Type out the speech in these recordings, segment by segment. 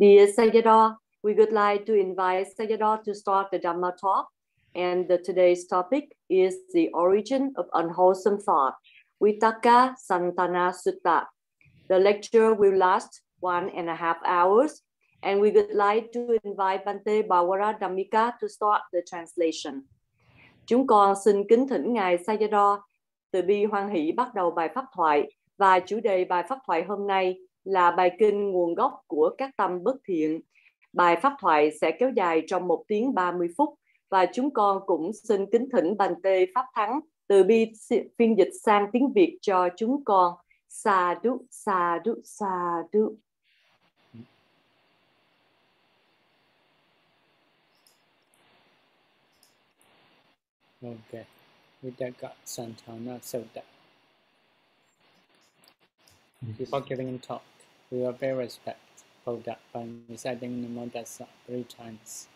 Dear Sayadaw, we would like to invite Sayadaw to start the Dhamma talk. And the, today's topic is the origin of unwholesome thought, Vitaka Santana Sutta. The lecture will last one and a half hours, and we would like to invite Bante Bawara Dhammika to start the translation. Chúng con xin kính thỉnh Ngài Sayadaw từ bi hoan hỷ bắt đầu bài pháp thoại và chủ đề bài pháp thoại hôm nay là bài kinh nguồn gốc của các tâm bất thiện. Bài pháp thoại sẽ kéo dài trong 1 tiếng 30 phút và chúng con cũng xin kính thỉnh Bành Tê Pháp Thắng từ bi phiên dịch sang tiếng Việt cho chúng con. Sa đu, sa đu, sa đu. Okay. Vidaka Santana Sutta. Before giving a talk, we will respect Buddha by reciting Namo Tassa three times.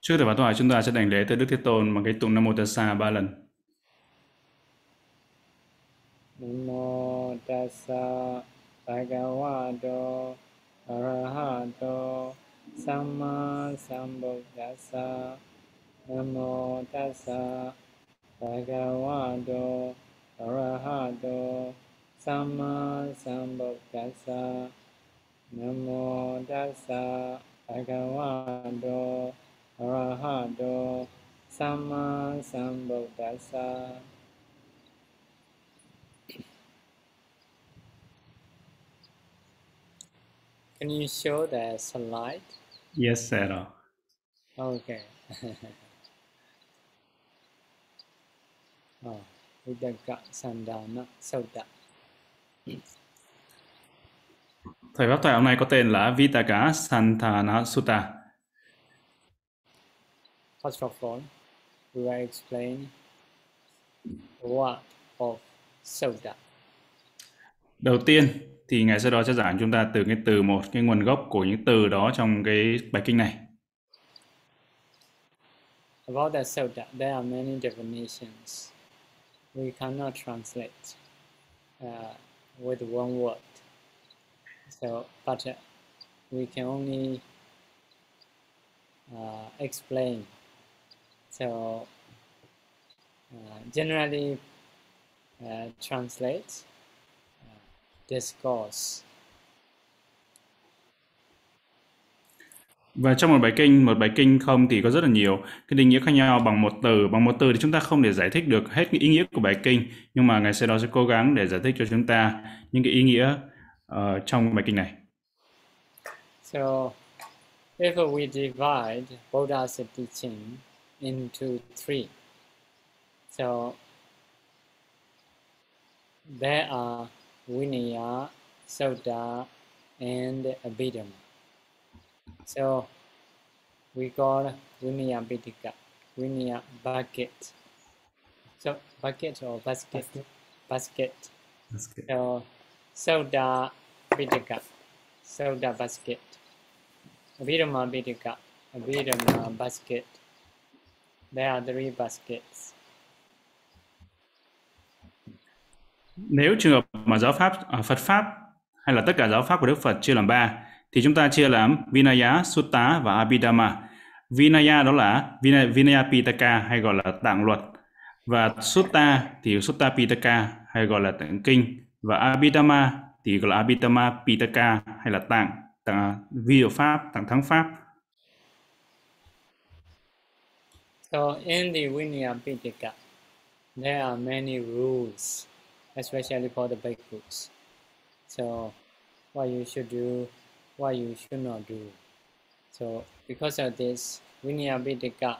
Trước thời bản thoại, chúng ta sẽ đảnh lễ tới Đức Thế Tôn bằng cái tụng Nam Mô Tassa ba lần. Namo Tassa Bhagavato Arahato Samma Sambuddhassa Namo Tassa Bhagavato Arahato Samma Sambuddhassa Namo Tassa Bhagavato Arahato Samma Sambuddhassa Can you show the slide? Yes, sir. Okay. oh, Vidaka Sandana Sutta. Thời pháp thoại hôm nay có tên là Vitaka Santana Sutta. First of all, we will explain what of Sutta. Đầu tiên thì ngài sau đó sẽ giảng chúng ta từ cái từ một cái nguồn gốc của những từ đó trong cái bài kinh này. About the Sutta, there are many definitions. We cannot translate uh, with one word. So, but uh, we can only uh, explain. So, uh, generally uh, translate uh, discourse. Và trong một bài kinh, một bài kinh không thì có rất là nhiều cái định nghĩa khác nhau bằng một từ. Bằng một từ thì chúng ta không thể giải thích được hết cái ý nghĩa của bài kinh, nhưng mà ngài sẽ đó sẽ cố gắng để giải thích cho chúng ta những cái ý nghĩa uh, trong bài kinh này. So, if we divide Buddha's teaching into three, so there are Vinaya, sota, and Abhidhamma. So, we call Vinaya Bidika, Vinaya bucket. So, bucket or basket? Basket. So, Soda Bidika, Soda basket. Abhidhamma Bidika, Abhidhamma basket. There are three baskets. Nếu trường hợp mà giáo pháp à, Phật pháp hay là tất cả giáo pháp của Đức Phật chia làm ba thì chúng ta chia làm Vinaya, Sutta và Abhidhamma. Vinaya đó là Vinaya, Vinaya Pitaka hay gọi là tạng luật và Sutta thì Sutta Pitaka hay gọi là tạng kinh và Abhidhamma thì gọi là Abhidhamma Pitaka hay là tạng tạng à, vi diệu pháp, tạng thắng pháp. So in the Vinaya Pitaka, there are many rules, especially for the bhikkhus. So what you should do, what you should not do. So because of this, Vinaya Pitaka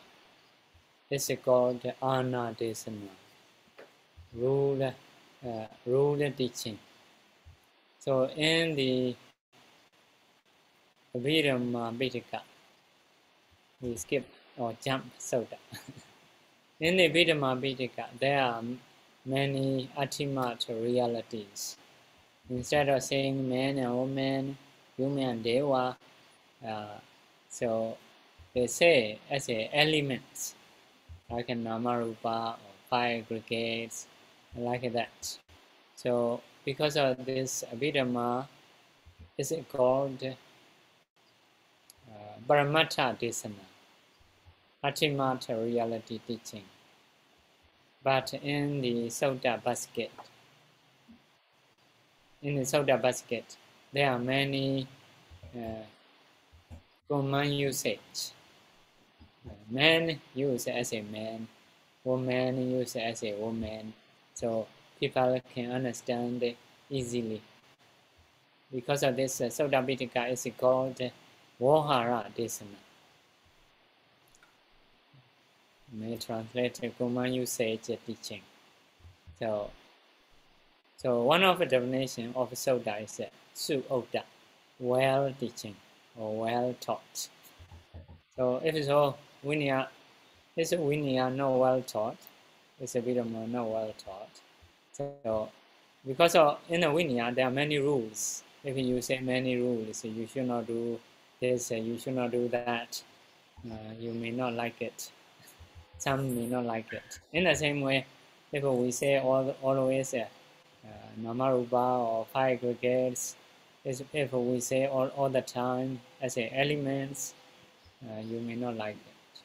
is called the Anna Desana, rule, uh, rule teaching. So in the Abhidhamma Pitaka, we skip or jump soda. in the Abhidhamma Pitaka, there are many ultimate realities. Instead of saying man and woman, human and deva, uh, so they say as a elements, like a namarupa or five aggregates, like that. So because of this Abhidhamma, is called uh, Paramattha Desana, ultimate reality teaching. But in the soda basket, in the soda basket, there are many uh, common usage. Men use as a man, woman use as a woman, so people can understand easily. Because of this, uh, Soda Pitaka is called Vahara Desana. May translate common usage teaching. So, so one of the definition of Soda is uh, Su Oda, well teaching or well taught. So if it's so, Vinaya is Vinaya not well taught, it's a bit more not well taught. So because of in the Vinaya there are many rules. If you say many rules, you should not do this, you should not do that. Uh, you may not like it. Some may not like it. In the same way, if we say all, always uh, uh, Namarupa or five aggregates, if we say all, all the time as elements, uh, you may not like it.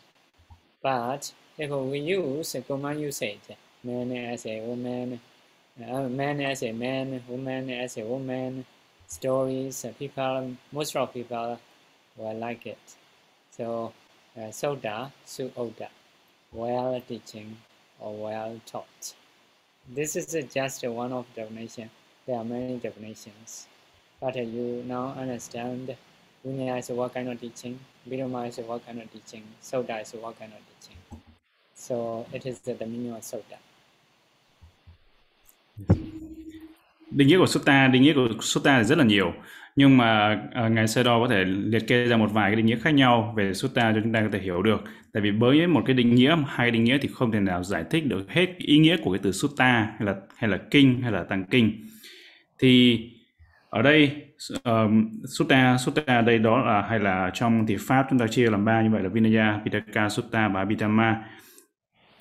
But if we use common usage, man as a woman, uh, man as a man, woman as a woman, stories, people, most of people will like it. So, uh, soda, su oda, well teaching or well taught. This is just one of definition. There are many definitions. But you now understand Vinaya is what kind of teaching, Vidama is what kind of teaching, Soda is what kind of teaching. So it is the meaning of Soda. định nghĩa của sutta định nghĩa của sutta rất là nhiều nhưng mà uh, ngài sơ đo có thể liệt kê ra một vài cái định nghĩa khác nhau về sutta cho chúng ta có thể hiểu được. Tại vì với một cái định nghĩa hai cái định nghĩa thì không thể nào giải thích được hết ý nghĩa của cái từ sutta hay là hay là kinh hay là tăng kinh. Thì ở đây ờ, um, sutta sutta đây đó là hay là trong thì pháp chúng ta chia làm ba như vậy là Vinaya, Pitaka, Sutta và Abhidhamma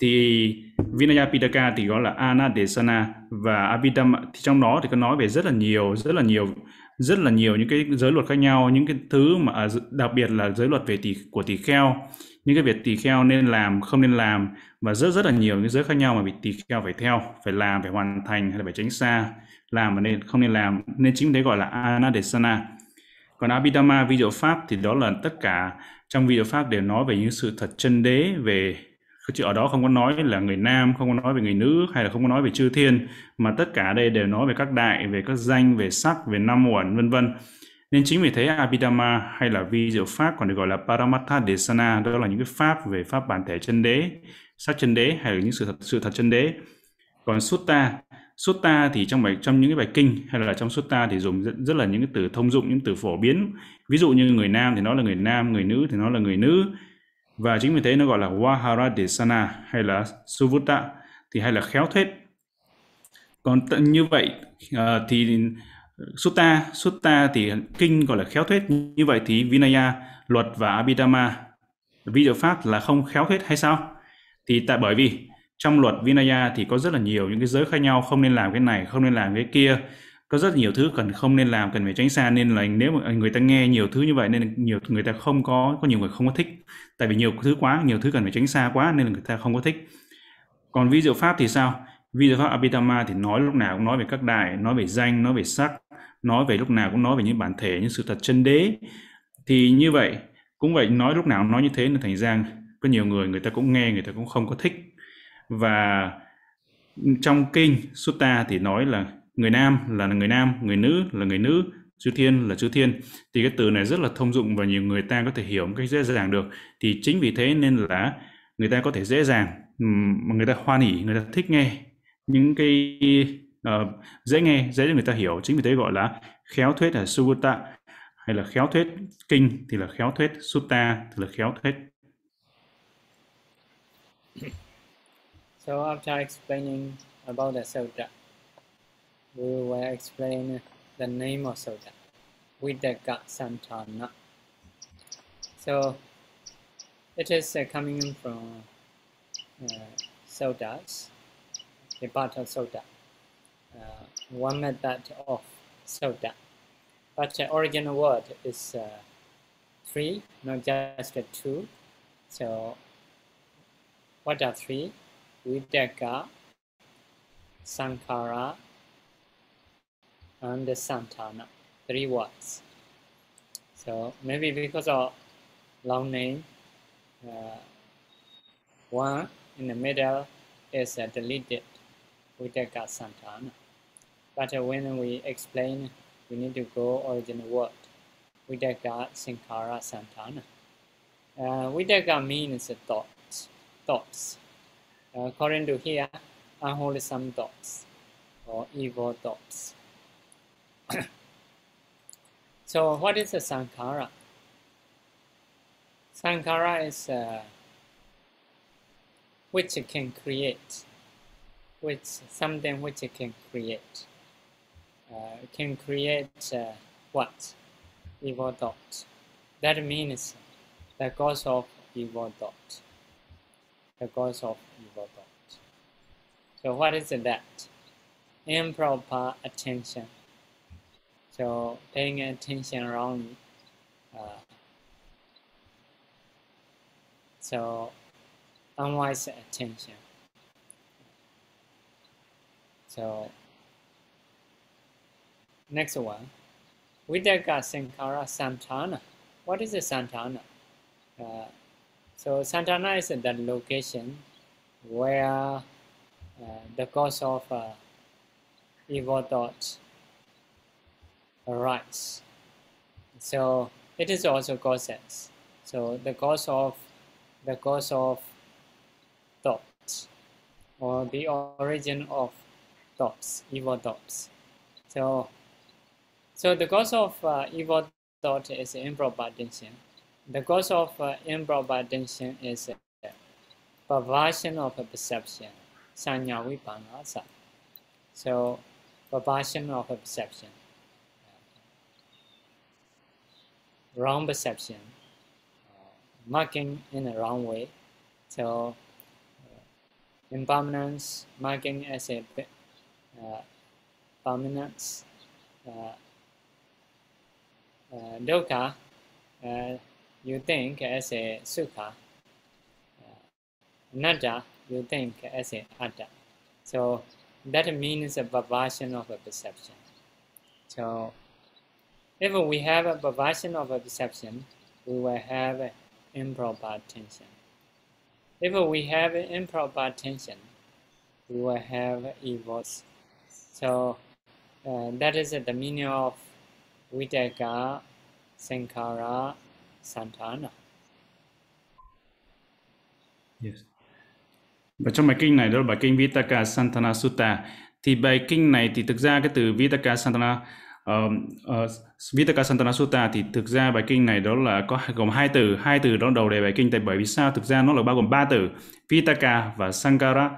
thì Vinaya Pitaka thì gọi là Anadesana và Abhidhamma. Thì trong đó thì có nói về rất là nhiều, rất là nhiều, rất là nhiều những cái giới luật khác nhau, những cái thứ mà à, đặc biệt là giới luật về tỷ của tỷ kheo. Những cái việc tỷ kheo nên làm, không nên làm và rất rất là nhiều những giới khác nhau mà bị tỷ kheo phải theo, phải làm, phải hoàn thành hay là phải tránh xa, làm mà nên, không nên làm. Nên chính thế gọi là anadesana. Còn abhidhamma vi diệu pháp thì đó là tất cả trong vi diệu pháp đều nói về những sự thật chân đế về chứ ở đó không có nói là người nam không có nói về người nữ hay là không có nói về chư thiên mà tất cả đây đều nói về các đại về các danh về sắc về năm uẩn vân vân. Nên chính vì thế Abhidhamma hay là vi diệu pháp còn được gọi là Paramattha Desana đó là những cái pháp về pháp bản thể chân đế sắc chân đế hay là những sự thật sự thật chân đế. Còn Sutta Sutta thì trong bài trong những cái bài kinh hay là trong Sutta thì dùng rất, rất là những cái từ thông dụng những từ phổ biến. Ví dụ như người nam thì nó là người nam người nữ thì nó là người nữ và chính vì thế nó gọi là Vahara Desana hay là Suvutta thì hay là khéo thuyết còn như vậy uh, thì Sutta Sutta thì kinh gọi là khéo thuyết như vậy thì Vinaya luật và Abhidhamma vi diệu pháp là không khéo thuyết hay sao? Thì tại bởi vì trong luật Vinaya thì có rất là nhiều những cái giới khác nhau không nên làm cái này không nên làm cái kia có rất nhiều thứ cần không nên làm, cần phải tránh xa, nên là nếu mà người ta nghe nhiều thứ như vậy nên nhiều, người ta không có có nhiều người không có thích. Tại vì nhiều thứ quá, nhiều thứ cần phải tránh xa quá nên là người ta không có thích. Còn vi diệu pháp thì sao? Vi diệu pháp Abhidhamma thì nói lúc nào cũng nói về các đại nói về danh, nói về sắc, nói về lúc nào cũng nói về những bản thể, những sự thật chân đế. Thì như vậy, cũng vậy nói lúc nào cũng nói như thế nên thành ra có nhiều người người ta cũng nghe, người ta cũng không có thích. Và trong kinh sutta thì nói là người nam là người nam người nữ là người nữ chư thiên là chư thiên. Thì cái từ này rất là thông dụng và nhiều người ta có thể hiểu một cách dễ dàng được. Thì chính vì thế nên là người ta có thể dễ dàng mà người ta hoan hỉ người ta thích nghe những cái uh, dễ nghe dễ để người ta hiểu. Chính vì thế gọi là khéo thuyết là sutta hay là khéo thuyết kinh thì là khéo thuyết sutta thì là khéo thuyết. So after explaining about the sutta, we will explain the name of sutta, Vidaka Santana. So it is uh, coming from uh, sodas, the bottle soda, uh, one method of soda. But the original word is uh, three, not just two. So what are three? Vitaka, Sankara, and Santana. Three words. So maybe because of long name, uh, one in the middle is uh, deleted Vitaka Santana. But uh, when we explain, we need to go original word. Vidaka Sankara Santana. Uh, Vidaka means thoughts. thoughts. According to here, unwholesome thoughts or evil thoughts. so what is a Sankara? Sankara is uh, which can create, which something which can create. Uh, can create uh, what? evil thought. That means the cause of evil thought. The cause of evil thought. So what is that? Improper attention. So paying attention wrongly. Uh, so unwise attention. So next one. Vidaka Sankara Santana. What is a Santana? Uh, so Santana is the location where uh, the cause of uh, evil thoughts arise. So it is also causes. So the cause of the cause of thoughts or the origin of thoughts, evil thoughts. So so the cause of uh, evil thought is improper attention. The cause of uh, improper attention is uh, perversion of a perception, sanya vipangasa. So perversion of perception, wrong perception, uh, marking in a wrong way. So uh, impermanence, marking as a uh, permanence. Uh, uh, dukkha, uh, you think as a sukha. Uh, you think as a atta. So that means a perversion of a perception. So if we have a perversion of a perception, we will have improper attention. If we have improper attention, we will have evils. So uh, that is the meaning of Vitaka Sankara Santana. Yes. Và trong bài kinh này đó là bài kinh Vitaka Santana Sutta thì bài kinh này thì thực ra cái từ Vitaka Santana uh, uh, ờ, Vitaka Santana Sutta thì thực ra bài kinh này đó là có gồm hai từ hai từ đó đầu đề bài kinh tại bởi vì sao thực ra nó là bao gồm ba từ Vitaka và Sankara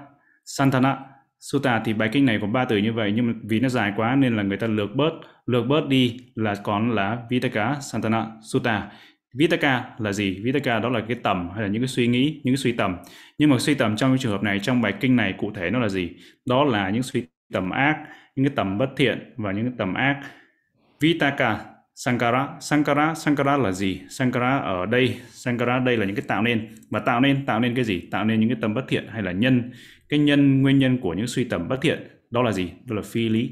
Santana Sutta thì bài kinh này có ba từ như vậy nhưng mà vì nó dài quá nên là người ta lược bớt lược bớt đi là còn là Vitaka Santana Sutta. Vitaka là gì? Vitaka đó là cái tầm hay là những cái suy nghĩ, những cái suy tầm. Nhưng mà suy tầm trong cái trường hợp này trong bài kinh này cụ thể nó là gì? Đó là những suy tầm ác, những cái tầm bất thiện và những cái tầm ác. Vitaka Sankara, Sankara, Sankara là gì? Sankara ở đây, Sankara đây là những cái tạo nên. Mà tạo nên tạo nên cái gì? Tạo nên những cái tâm bất thiện hay là nhân? Cái nhân nguyên nhân của những suy tầm bất thiện đó là gì? Đó là phi lý.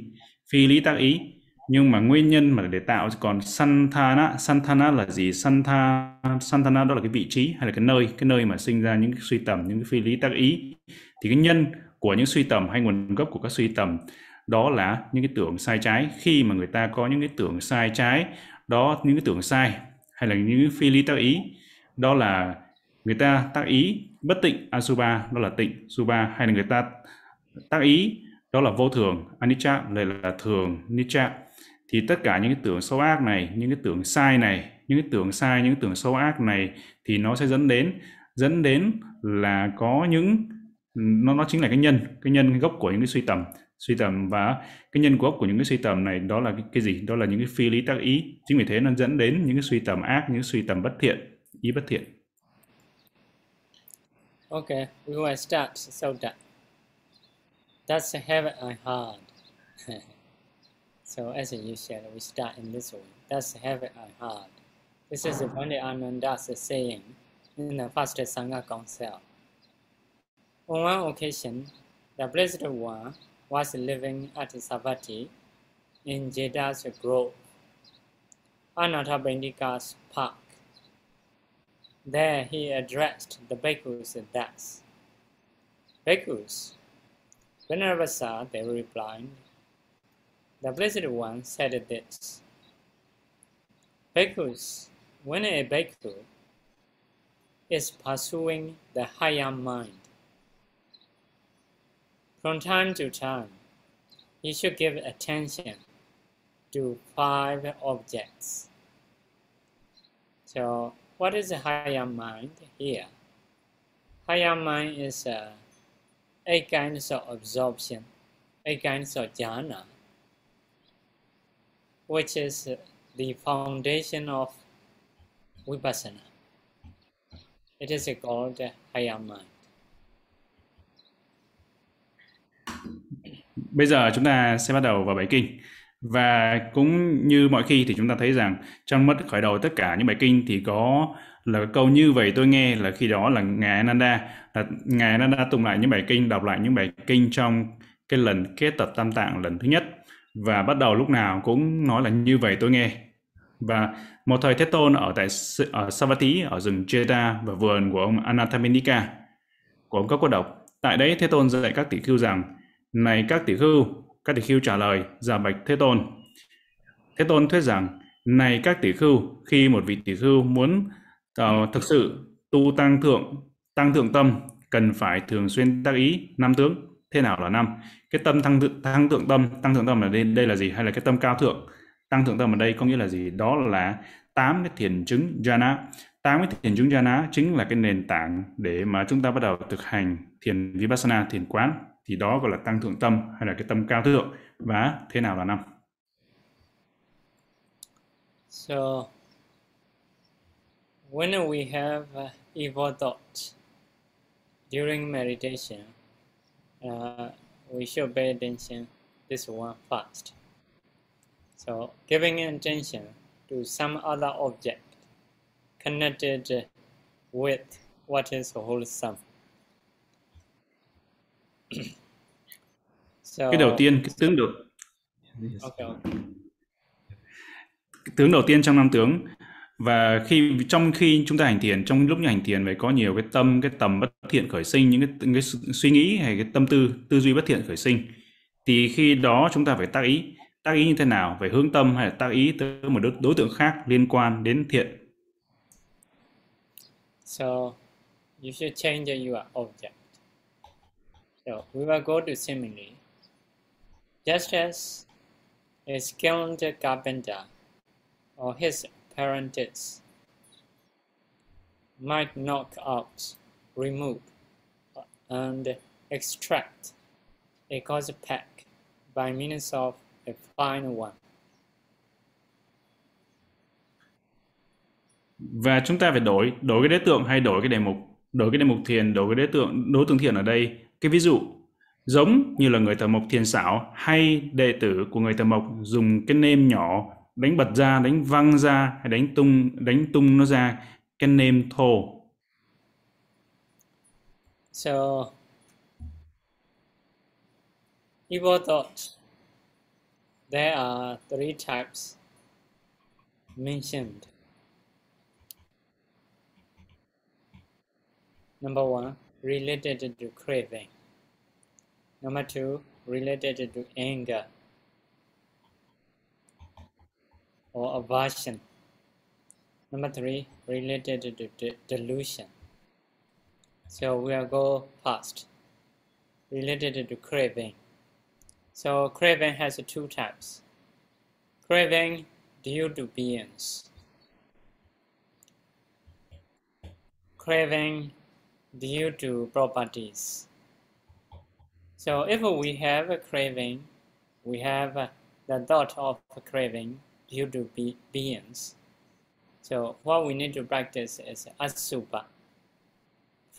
Phi lý tác ý. Nhưng mà nguyên nhân mà để tạo còn santana santana là gì? Santha santana đó là cái vị trí hay là cái nơi? Cái nơi mà sinh ra những cái suy tầm những cái phi lý tác ý. Thì cái nhân của những suy tầm hay nguồn gốc của các suy tầm đó là những cái tưởng sai trái. Khi mà người ta có những cái tưởng sai trái, đó, những cái tưởng sai hay là những cái phi lý tác ý, đó là người ta tác ý bất tịnh asubha đó là tịnh subha hay là người ta tác ý, đó là vô thường, anicca lại là thường, nicca. Thì tất cả những cái tưởng xấu ác này, những cái tưởng sai này, những cái tưởng sai, những cái tưởng xấu ác này thì nó sẽ dẫn đến dẫn đến là có những, nó nó chính là cái nhân cái nhân cái gốc của những cái suy tầm suy tầm và cái nhân gốc của những cái suy tầm này đó là cái, cái gì đó là những cái phi lý tác ý chính vì thế nó dẫn đến những cái suy tầm ác những cái suy tầm bất thiện ý bất thiện Okay, we will start so that that's heavy and hard. so as you said, we start in this way. That's heavy and hard. This is the Pandit Ananda's saying in the first Sangha Council. On one occasion, the Blessed One was living at Savatthi in Jeta's grove, Anathapindika's park. There he addressed the bhikkhus thus. Bhikkhus, Venerable Sir, they replied, the Blessed One said this. Bhikkhus, when a bhikkhu is pursuing the higher mind, from time to time, he should give attention to five objects. So, what is the higher mind here? Higher mind is uh, eight kinds of absorption, eight kinds of jhana, which is the foundation of vipassana. It is called higher mind. Bây giờ chúng ta sẽ bắt đầu vào bài kinh. Và cũng như mọi khi thì chúng ta thấy rằng trong mất khởi đầu tất cả những bài kinh thì có là câu như vậy tôi nghe là khi đó là ngài Ananda, là ngài Ananda tụng lại những bài kinh, đọc lại những bài kinh trong cái lần kết tập tam tạng lần thứ nhất. Và bắt đầu lúc nào cũng nói là như vậy tôi nghe. Và một thời Thế Tôn ở tại ở Savatthi, ở rừng Jeta và vườn của ông Anathapindika của ông các Quốc Độc. Tại đấy Thế Tôn dạy các tỷ khưu rằng này các tỷ khưu các tỷ khưu trả lời giả bạch Thế Tôn. Thế Tôn thuyết rằng này các tỷ khưu khi một vị tỷ khưu muốn uh, thực sự tu tăng thượng tăng thượng tâm cần phải thường xuyên tác ý năm tướng. Thế nào là năm? Cái tâm tăng thượng, tăng thượng tâm tăng thượng tâm ở đây đây là gì? Hay là cái tâm cao thượng? Tăng thượng tâm ở đây có nghĩa là gì? Đó là tám cái thiền chứng jhana. Tám cái thiền chứng jhana chính là cái nền tảng để mà chúng ta bắt đầu thực hành thiền vipassana thiền quán thì đó gọi là tăng thượng tâm hay là cái tâm cao thượng và thế nào là năm So when we have uh, evil thoughts during meditation, uh, we should pay attention this one first. So giving attention to some other object connected with what is wholesome. so, cái đầu tiên cái tướng đầu okay, tướng đầu tiên trong năm tướng. Và khi trong khi chúng ta hành thiền trong lúc hành thiền phải có nhiều cái tâm cái tầm bất thiện khởi sinh những cái, cái suy nghĩ hay cái tâm tư tư duy bất thiện khởi sinh thì khi đó chúng ta phải tác ý. Tác ý như thế nào? Phải hướng tâm hay là tác ý tới một đối, đối tượng khác liên quan đến thiện? So you should change your object. So we will go to simile just as a skilled carpenter or his apprentice might knock out, remove, and extract a cause pack by means of a fine one. Và chúng ta phải đổi đổi cái đối tượng hay đổi cái đề mục, đổi cái đề mục thiền, đổi cái đối tượng đối tượng thiền ở đây. Cái ví dụ giống như là người thợ mộc thiền xảo hay đệ tử của người thợ mộc dùng cái nêm nhỏ đánh bật ra, đánh văng ra hay đánh tung đánh tung nó ra cái nêm thô. So evil thoughts there are three types mentioned. Number one, related to craving. Number two related to anger or aversion. Number three, related to de delusion. So we'll go past. Related to craving. So craving has two types. Craving due to beings. Craving due to properties. So if we have a craving, we have uh, the thought of craving due to be beings. So what we need to practice is asubha,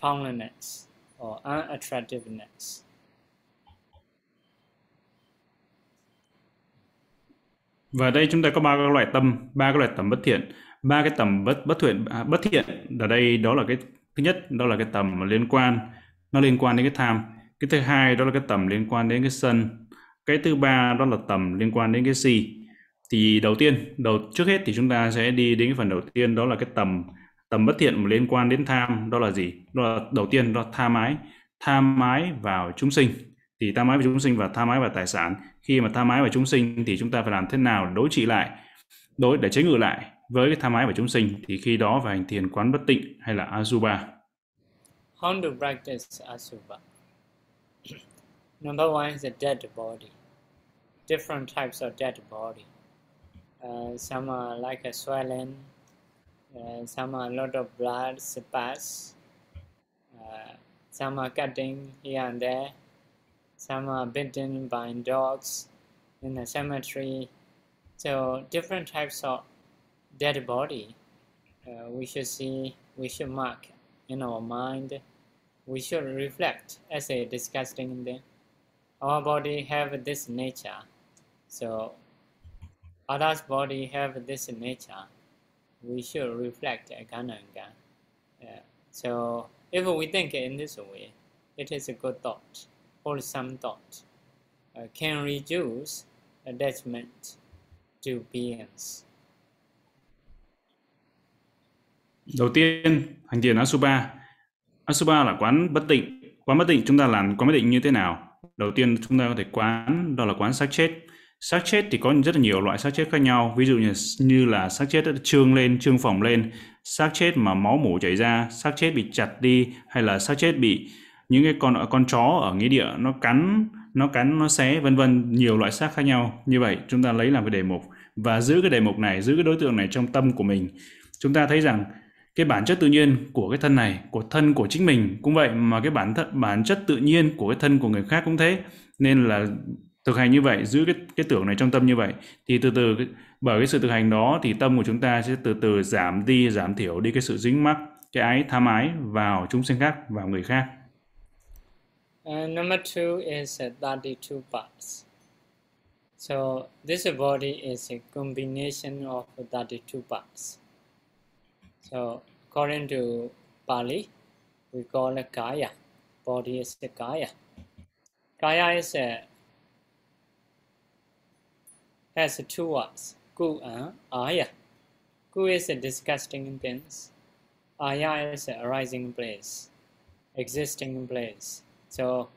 foundness or unattractiveness. Và đây chúng ta có ba các loại tâm, ba các loại tâm bất thiện ba cái tầm bất bất thiện bất thiện ở đây đó là cái thứ nhất đó là cái tầm liên quan nó liên quan đến cái tham cái thứ hai đó là cái tầm liên quan đến cái sân. Cái thứ ba đó là tầm liên quan đến cái si thì đầu tiên, đầu, trước hết thì chúng ta sẽ đi đến cái phần đầu tiên, đó là cái tầm tầm bất thiện mà liên quan đến tham. Đó là gì? Đó là đầu tiên đó là tham ái tham ái vào chúng sinh. Thì tham ái vào chúng sinh và tham ái vào tài sản. Khi mà tham ái vào chúng sinh thì chúng ta phải làm thế nào đối trị lại? Đối, để chế ngự lại với cái tham ái vào chúng sinh thì khi đó phải hành thiền quán bất tịnh hay là azuba. how to practice asubha number one is a dead body different types of dead body uh, some are like a swelling uh, some are a lot of blood spas uh, some are cutting here and there some are bitten by dogs in the cemetery. So different types of dead body uh, we should see, we should mark in our mind. We should reflect as a disgusting thing. Our body have this nature. So others' body have this nature. We should reflect again and again. Yeah. so if we think in this way, it is a good thought wholesome thought uh, can reduce attachment to beings. Đầu tiên, hành thiền Asuba. Asuba là quán bất tịnh. Quán bất tịnh chúng ta làm quán bất tịnh như thế nào? Đầu tiên chúng ta có thể quán đó là quán xác chết. Xác chết thì có rất là nhiều loại xác chết khác nhau. Ví dụ như như là xác chết trương lên, trương phồng lên, xác chết mà máu mủ chảy ra, xác chết bị chặt đi hay là xác chết bị những cái con con chó ở nghĩa địa nó cắn nó cắn nó xé vân vân nhiều loại xác khác nhau như vậy chúng ta lấy làm cái đề mục và giữ cái đề mục này giữ cái đối tượng này trong tâm của mình chúng ta thấy rằng cái bản chất tự nhiên của cái thân này của thân của chính mình cũng vậy mà cái bản thân bản chất tự nhiên của cái thân của người khác cũng thế nên là thực hành như vậy giữ cái cái tưởng này trong tâm như vậy thì từ từ bởi cái sự thực hành đó thì tâm của chúng ta sẽ từ từ giảm đi giảm thiểu đi cái sự dính mắc cái ái tham ái vào chúng sinh khác vào người khác And number two is uh, 32 parts. So this body is a combination of 32 parts. So according to Pali, we call it Kaya. Body is the Kaya. Kaya is a has two words, Ku and Aya. Ku is a disgusting things. Aya is a arising place, existing place. So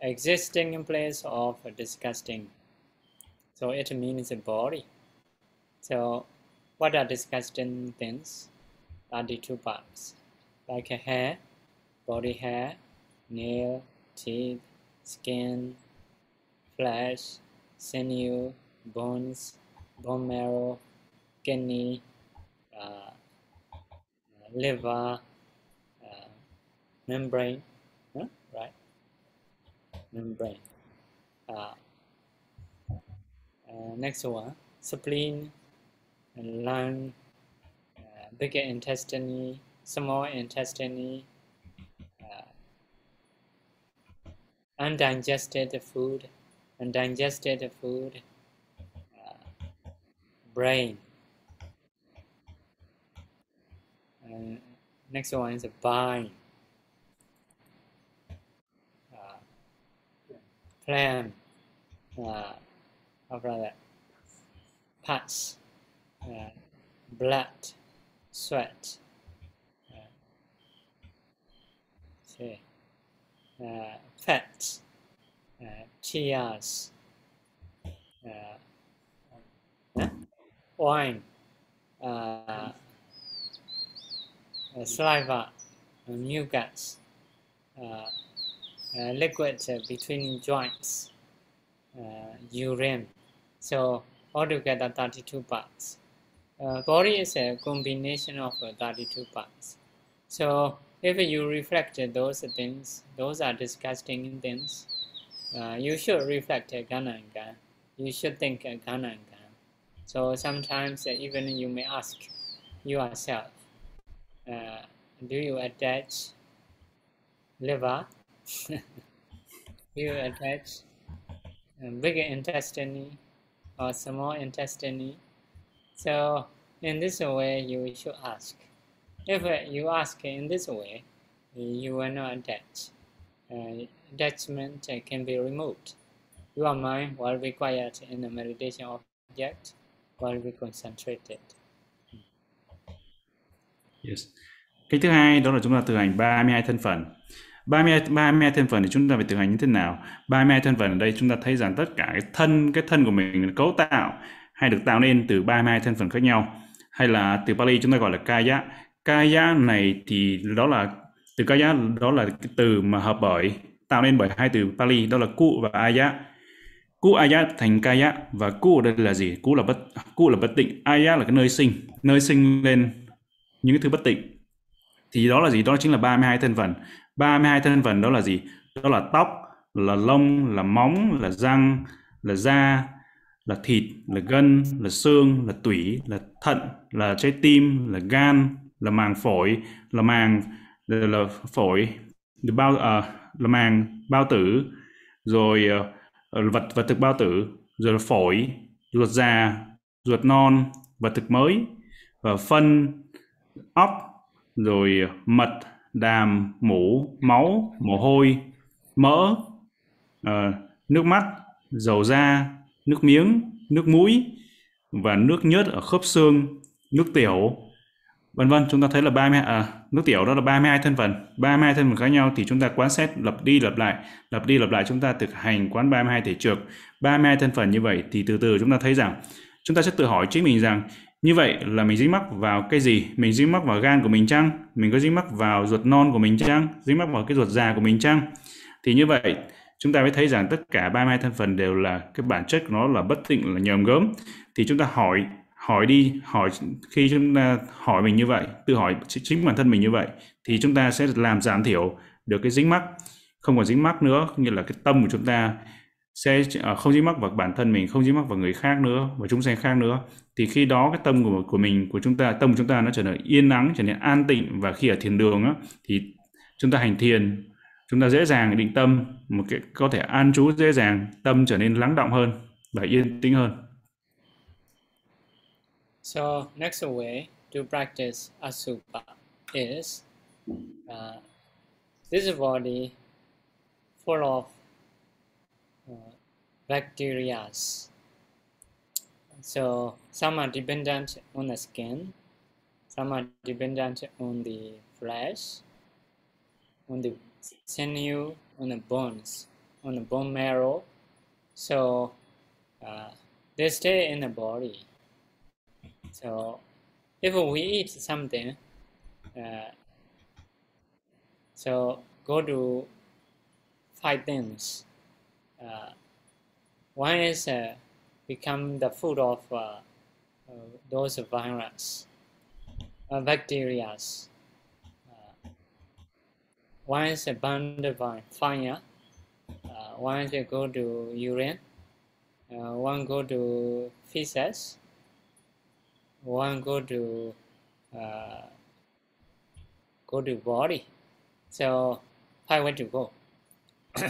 existing place of disgusting. So it means a body. So what are disgusting things? 32 parts. Like a hair, body hair, nail, teeth, skin, flesh, sinew, bones, bone marrow, kidney, uh, liver, uh, membrane, right? membrane. Uh, uh, next one, spleen, and lung, uh, bigger intestine, small intestine, uh, undigested food, undigested food, uh, brain. next one is a bile. plan uh, after that pus uh, blood sweat. Uh, see, uh, fat uh, tears. Uh, wine. Uh, saliva. Mucus uh, uh, liquid uh, between joints, uh, urine. So altogether 32 parts. Body is a combination of 32 parts. So if you reflect those things, those are disgusting things, uh, you should reflect again. You should think again. So sometimes uh, even you may ask yourself, uh, do you attach liver do you attach bigger intestine or small intestine. So in this way, you should ask. If you ask in this way, you will not attach. Uh, attachment can be removed. Your mind will be quiet in the meditation object, will be concentrated. Yes. Cái thứ hai đó là chúng ta thực hành 32 thân phần. 32, 32 thân phần thì chúng ta phải thực hành như thế nào? 32 thân phần ở đây chúng ta thấy rằng tất cả cái thân cái thân của mình cấu tạo hay được tạo nên từ 32 thân phần khác nhau. Hay là từ Pali chúng ta gọi là kaya. Kaya này thì đó là từ kaya đó là cái từ mà hợp bởi tạo nên bởi hai từ Pali đó là ku và aya. Ku aya thành kaya và ku ở đây là gì? Ku là bất ku là bất tịnh, aya là cái nơi sinh, nơi sinh lên những cái thứ bất tịnh. Thì đó là gì? Đó chính là 32 thân phần. 32 thân phần đó là gì? Đó là tóc, là lông, là móng, là răng, là da, là thịt, là gân, là xương, là tủy, là thận, là trái tim, là gan, là màng phổi, là màng là, là phổi, là bao à, là màng bao tử, rồi uh, vật vật thực bao tử, rồi là phổi, ruột già, ruột non, vật thực mới và phân, óc, rồi ờ, mật, đàm, mũ, máu, mồ hôi, mỡ, uh, nước mắt, dầu da, nước miếng, nước mũi và nước nhớt ở khớp xương, nước tiểu, vân vân. Chúng ta thấy là 30 à, nước tiểu đó là 32 thân phần. 32 thân phần khác nhau thì chúng ta quán xét lặp đi lặp lại, lặp đi lặp lại chúng ta thực hành quán 32 thể trược. 32 thân phần như vậy thì từ từ chúng ta thấy rằng chúng ta sẽ tự hỏi chính mình rằng như vậy là mình dính mắc vào cái gì? Mình dính mắc vào gan của mình chăng? Mình có dính mắc vào ruột non của mình chăng? Dính mắc vào cái ruột già của mình chăng? Thì như vậy chúng ta mới thấy rằng tất cả 32 thân phần đều là cái bản chất của nó là bất tịnh là nhòm gớm. Thì chúng ta hỏi hỏi đi hỏi khi chúng ta hỏi mình như vậy tự hỏi chính bản thân mình như vậy thì chúng ta sẽ làm giảm thiểu được cái dính mắc. Không còn dính mắc nữa như là cái tâm của chúng ta sẽ à, không dính mắc vào bản thân mình không dính mắc vào người khác nữa và chúng sanh khác nữa. Thì khi đó cái tâm của của mình của chúng ta tâm của chúng ta nó trở nên yên ắng trở nên an tịnh. Và khi ở thiền đường á, thì chúng ta hành thiền chúng ta dễ dàng định tâm một cái có thể an trú dễ dàng tâm trở nên lắng động hơn và yên tĩnh hơn So next way to practice asupa is uh, this body full of uh, bacteria. So some are dependent on the skin, some are dependent on the flesh, on the sinew, on the bones, on the bone marrow. So uh, they stay in the body so if we eat something, uh, so go to five things. Uh, one is uh, become the food of uh, uh, those virus, uh, bacteria. One is bound by fire. one is go to urine. one go to feces one go to uh, go to body so five way to go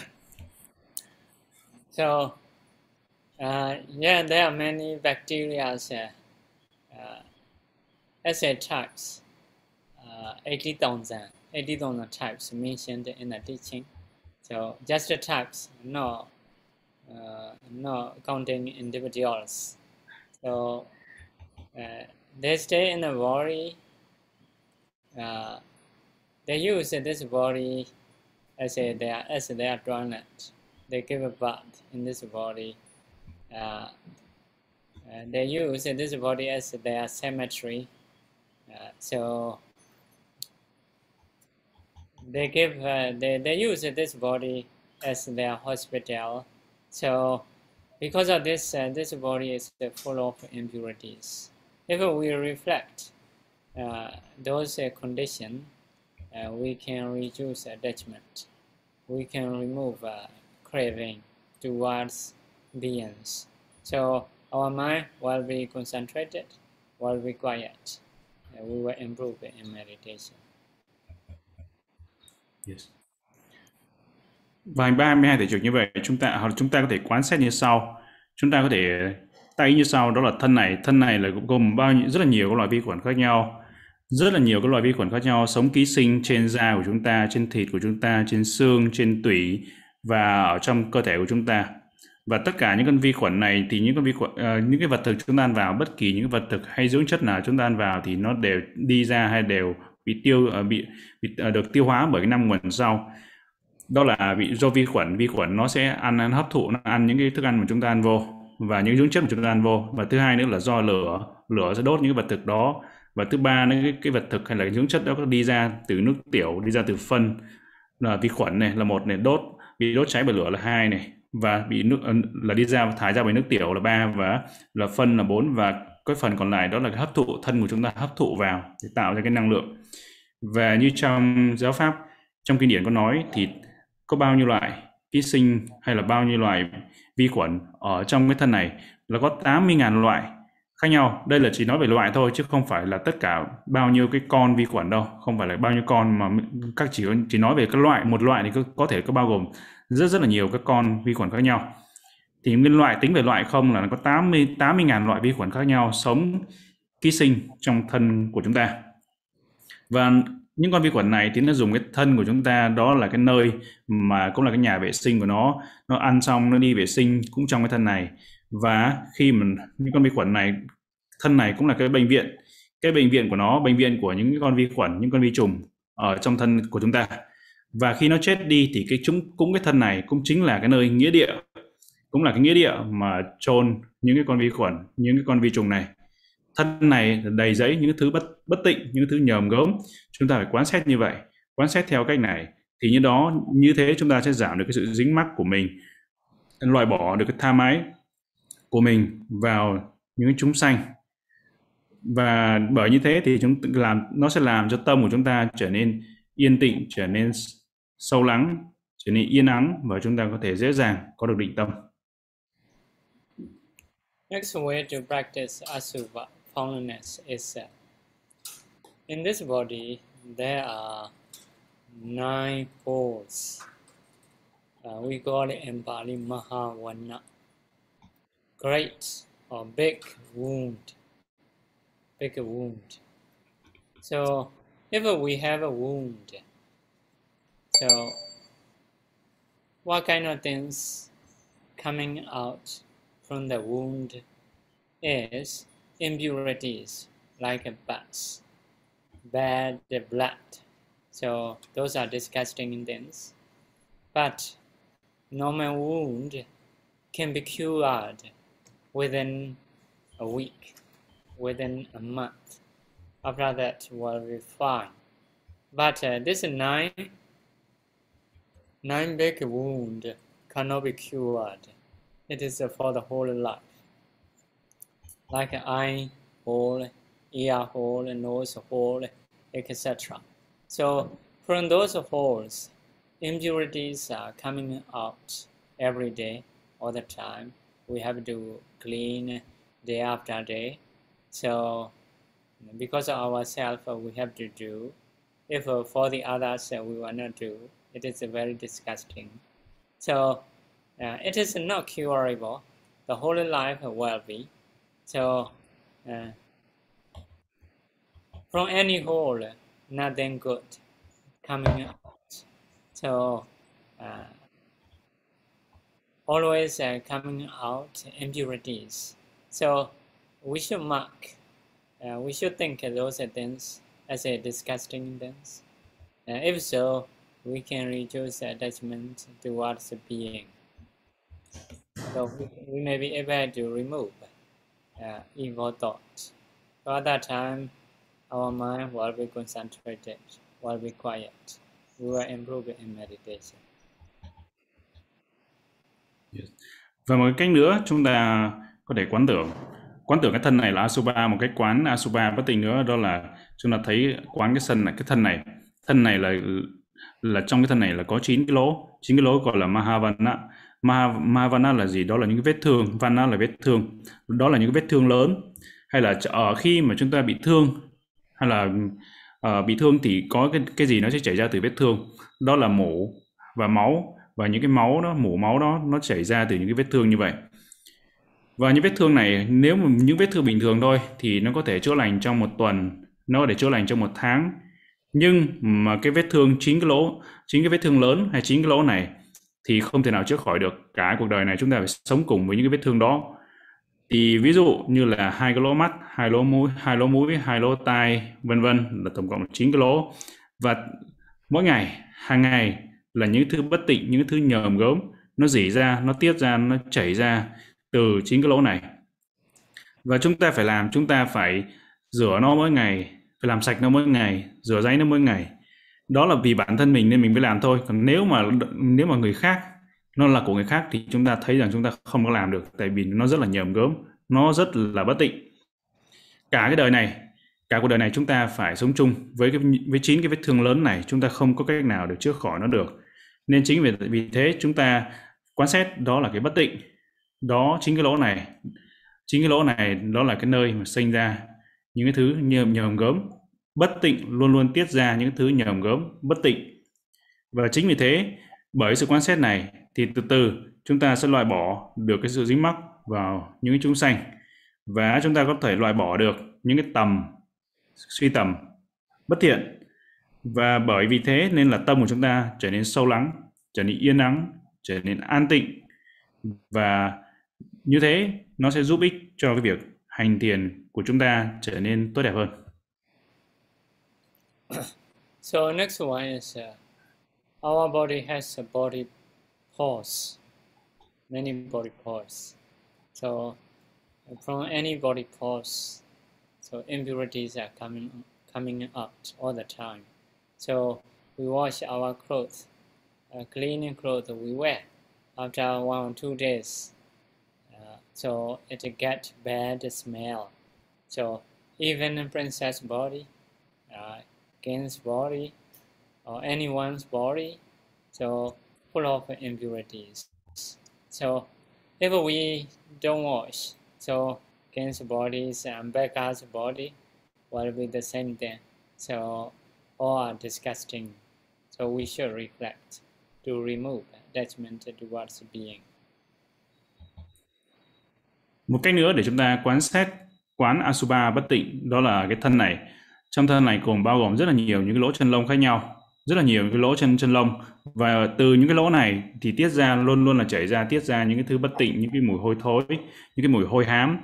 so uh, yeah there are many bacteria uh, uh, acid types uh, 80,000 80,000 types mentioned in the teaching so just the types no uh, not counting individuals so uh, they stay in the body. Uh, they use this body as a their as their toilet. They give a in this body. Uh, they use this body as their cemetery. so they give uh, they, they use this body as their hospital so because of this uh, this body is full of impurities if we reflect uh, those uh, conditions, uh, we can reduce attachment. We can remove uh, craving towards beings. So our mind will be concentrated, will be quiet. Uh, we will improve in meditation. Yes. Và 32 thể trực như vậy chúng ta hoặc chúng ta có thể quan sát như sau. Chúng ta có thể tay như sau đó là thân này thân này là gồm bao nhiêu rất là nhiều các loại vi khuẩn khác nhau rất là nhiều các loại vi khuẩn khác nhau sống ký sinh trên da của chúng ta trên thịt của chúng ta trên xương trên tủy và ở trong cơ thể của chúng ta và tất cả những con vi khuẩn này thì những con vi khuẩn uh, những cái vật thực chúng ta ăn vào bất kỳ những vật thực hay dưỡng chất nào chúng ta ăn vào thì nó đều đi ra hay đều bị tiêu à, bị, bị à, được tiêu hóa bởi cái năm nguồn sau đó là bị do vi khuẩn. Vi khuẩn nó sẽ ăn, ăn hấp thụ nó ăn những cái thức ăn mà chúng ta ăn vô và những dưỡng chất mà chúng ta ăn vô. Và thứ hai nữa là do lửa lửa sẽ đốt những cái vật thực đó. Và thứ ba nữa cái, cái vật thực hay là cái dưỡng chất đó đi ra từ nước tiểu đi ra từ phân. Là vi khuẩn này là một này đốt bị đốt cháy bởi lửa là hai này. Và bị nước ờ, là đi ra thải ra bởi nước tiểu là ba và là phân là bốn. Và cái phần còn lại đó là cái hấp thụ thân của chúng ta hấp thụ vào để tạo ra cái năng lượng và như trong giáo pháp trong kinh điển có nói thì có bao nhiêu loại ký sinh hay là bao nhiêu loại vi khuẩn ở trong cái thân này là có 80.000 loại khác nhau. Đây là chỉ nói về loại thôi chứ không phải là tất cả bao nhiêu cái con vi khuẩn đâu, không phải là bao nhiêu con mà các chỉ chỉ nói về cái loại một loại thì có, có thể có bao gồm rất rất là nhiều các con vi khuẩn khác nhau. Thì nguyên loại tính về loại không là nó có 80 80.000 loại vi khuẩn khác nhau sống ký sinh trong thân của chúng ta. Và những con vi khuẩn này thì nó dùng cái thân của chúng ta, đó là cái nơi mà cũng là cái nhà vệ sinh của nó. Nó ăn xong, nó đi vệ sinh cũng trong cái thân này. Và khi mà những con vi khuẩn này, thân này cũng là cái bệnh viện, cái bệnh viện của nó, bệnh viện của những con vi khuẩn, những con vi trùng ở trong thân của chúng ta. Và khi nó chết đi thì cái chúng, cũng cái thân này cũng chính là cái nơi nghĩa địa, cũng là cái nghĩa địa mà chôn những cái con vi khuẩn, những cái con vi trùng này thân này đầy giấy những thứ bất bất tịnh, những thứ nhòm gớm. Chúng ta phải quán xét như vậy, quán xét theo cách này, thì như đó, như thế chúng ta sẽ giảm được cái sự dính mắc của mình, loại bỏ được cái tha mái của mình vào những chúng sanh. Và bởi như thế thì chúng, làm, nó sẽ làm cho tâm của chúng ta trở nên yên tịnh trở nên sâu lắng, trở nên yên ắng và chúng ta có thể dễ dàng có được định tâm. Next way to practice asuva. Is uh, in this body there are nine pores. Uh, we call it in Pali Mahavana. Great or big wound. Big wound. So if we have a wound, so what kind of things coming out from the wound is impurities like a bats, bad blood. So those are disgusting things. But normal wound can be cured within a week, within a month. After that, will be fine. But uh, this nine, nine big wound cannot be cured. It is uh, for the whole life like eye hole, ear hole, nose hole, etc. So from those holes, impurities are coming out every day, all the time. We have to clean day after day. So because of ourselves, we have to do. If for the others, we will not do. It is very disgusting. So uh, it is not curable. The whole life will be. So uh, from any hole, nothing good coming out. So uh, always uh, coming out impurities. So we should mark, uh, we should think those things as a disgusting things. Uh, if so, we can reduce the attachment towards the being. So we, we may be able to remove uh, evil thoughts. But at that time, our mind will be concentrated, will be quiet. We will improve in meditation. Yes. Và một cách nữa chúng ta có thể quán tưởng quán tưởng cái thân này là Asuba một cái quán Asuba bất tình nữa đó là chúng ta thấy quán cái thân này cái thân này thân này là là trong cái thân này là có 9 cái lỗ 9 cái lỗ gọi là Mahavana Mahavana là gì? Đó là những cái vết thương. Vana là vết thương. Đó là những cái vết thương lớn. Hay là ở ờ, khi mà chúng ta bị thương hay là uh, bị thương thì có cái cái gì nó sẽ chảy ra từ vết thương. Đó là mổ và máu và những cái máu đó, mổ máu đó nó chảy ra từ những cái vết thương như vậy. và những vết thương này nếu mà những vết thương bình thường thôi thì nó có thể chữa lành trong một tuần nó có thể chữa lành trong một tháng nhưng mà cái vết thương chính cái lỗ, chính cái vết thương lớn hay chính cái lỗ này thì không thể nào chữa khỏi được. Cả cuộc đời này chúng ta phải sống cùng với những cái vết thương đó. Thì ví dụ như là hai cái lỗ mắt, hai lỗ mũi, hai lỗ mũi, hai lỗ tai, vân vân là tổng cộng là chín cái lỗ. Và mỗi ngày, hàng ngày là những thứ bất tịnh, những thứ nhờm gớm, nó dỉ ra, nó tiết ra, nó chảy ra từ chính cái lỗ này. Và chúng ta phải làm, chúng ta phải rửa nó mỗi ngày phải làm sạch nó mỗi ngày, rửa ráy nó mỗi ngày. Đó là vì bản thân mình nên mình mới làm thôi. Còn nếu mà nếu mà người khác nó là của người khác thì chúng ta thấy rằng chúng ta không có làm được, tại vì nó rất là nhờm gớm, nó rất là bất tịnh. Cả cái đời này, cả cuộc đời này chúng ta phải sống chung với cái, với chín cái vết thương lớn này, chúng ta không có cách nào để chữa khỏi nó được. Nên chính vì vì thế chúng ta quan sát đó là cái bất tịnh. Đó, chính cái lỗ này, chính cái lỗ này đó là cái nơi mà sinh ra những cái thứ nhờm nhờm gớm bất tịnh luôn luôn tiết ra những thứ nhờm gớm bất tịnh. Và chính vì thế, bởi sự quan sát này, thì từ từ chúng ta sẽ loại bỏ được cái sự dính mắc vào những cái chúng sanh. Và chúng ta có thể loại bỏ được những cái tầm, suy tầm bất thiện. Và bởi vì thế nên là tâm của chúng ta trở nên sâu lắng, trở nên yên ắng trở nên an tịnh. Và như thế, nó sẽ giúp ích cho cái việc hành tiền của chúng ta trở nên tốt đẹp hơn. So next one is uh, our body has a body pores, many body pores. So from any body pores, so impurities are coming coming out all the time. So we wash our clothes, uh, cleaning clothes we wear after one or two days so it get bad smell. So even princess body, uh, king's body, or anyone's body, so full of impurities. So if we don't wash, so king's bodies and Becca's body will be the same thing. So all are disgusting. So we should reflect to remove attachment towards being. Một cách nữa để chúng ta quan sát quán Asuba bất tịnh, đó là cái thân này. Trong thân này cũng bao gồm rất là nhiều những cái lỗ chân lông khác nhau, rất là nhiều những cái lỗ chân chân lông. Và từ những cái lỗ này thì tiết ra, luôn luôn là chảy ra, tiết ra những cái thứ bất tịnh, những cái mùi hôi thối, những cái mùi hôi hám.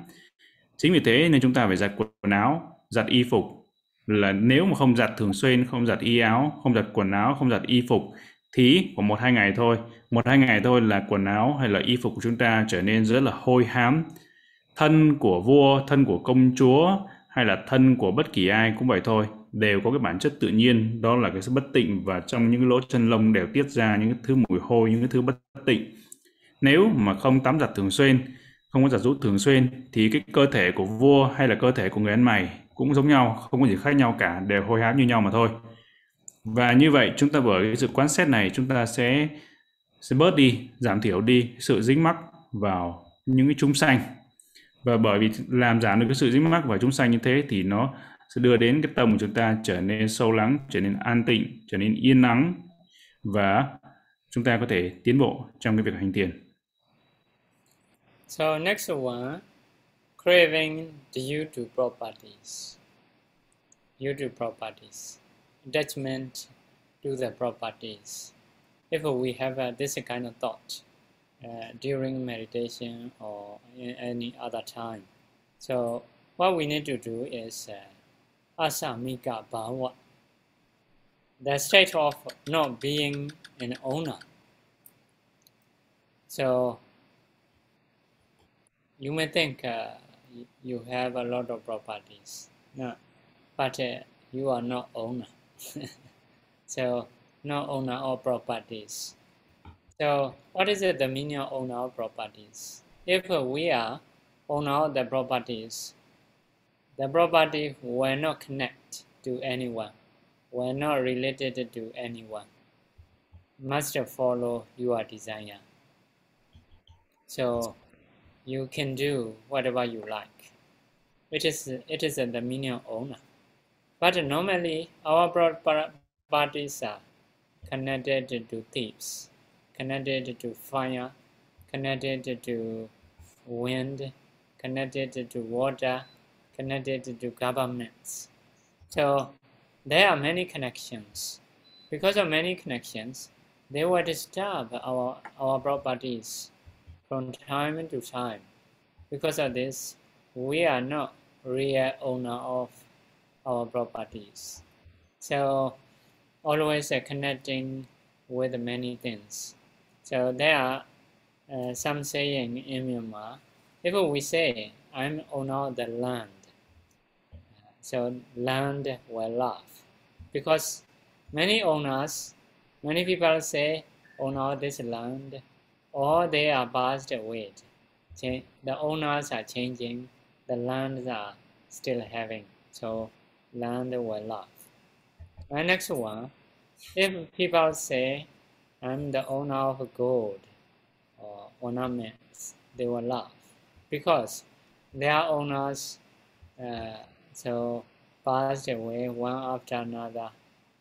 Chính vì thế nên chúng ta phải giặt quần áo, giặt y phục. Là nếu mà không giặt thường xuyên, không giặt y áo, không giặt quần áo, không giặt y phục thì khoảng một hai ngày thôi. Một hai ngày thôi là quần áo hay là y phục của chúng ta trở nên rất là hôi hám thân của vua, thân của công chúa hay là thân của bất kỳ ai cũng vậy thôi, đều có cái bản chất tự nhiên. Đó là cái sự bất tịnh và trong những cái lỗ chân lông đều tiết ra những cái thứ mùi hôi, những cái thứ bất tịnh. Nếu mà không tắm giặt thường xuyên, không có giặt rũ thường xuyên thì cái cơ thể của vua hay là cơ thể của người ăn mày cũng giống nhau, không có gì khác nhau cả, đều hôi hám như nhau mà thôi. Và như vậy chúng ta bởi cái sự quan sát này chúng ta sẽ sẽ bớt đi, giảm thiểu đi sự dính mắc vào những cái chúng sanh và bởi vì làm giảm được cái sự dính mắc vào chúng sanh như thế thì nó sẽ đưa đến cái tâm của chúng ta trở nên sâu lắng trở nên an tịnh trở nên yên nắng và chúng ta có thể tiến bộ trong cái việc hành thiền So next one, craving due to properties. Due to properties. Attachment to the properties. If we have uh, this kind of thought, uh, during meditation or any other time. So what we need to do is uh, asamika bhava, the state of not being an owner. So you may think uh, you have a lot of properties, no, but uh, you are not owner. so not owner of properties. So what is the meaning of owner properties? If we are owner the properties, the property will not connect to anyone, will not related to anyone, must follow your desire. So you can do whatever you like. It is, it is the meaning of owner. But normally our properties are connected to thieves connected to fire, connected to wind, connected to water, connected to governments. So there are many connections. Because of many connections, they will disturb our, our properties from time to time. Because of this, we are not real owner of our properties. So always connecting with many things. So there are uh, some saying in Myanmar, if we say, I'm owner the land, so land will laugh. Because many owners, many people say, owner this land, or they are passed away. The owners are changing, the lands are still having, so land will laugh. The next one, if people say, I'm the owner of gold or ornaments, they will laugh because their owners uh, so passed away one after another.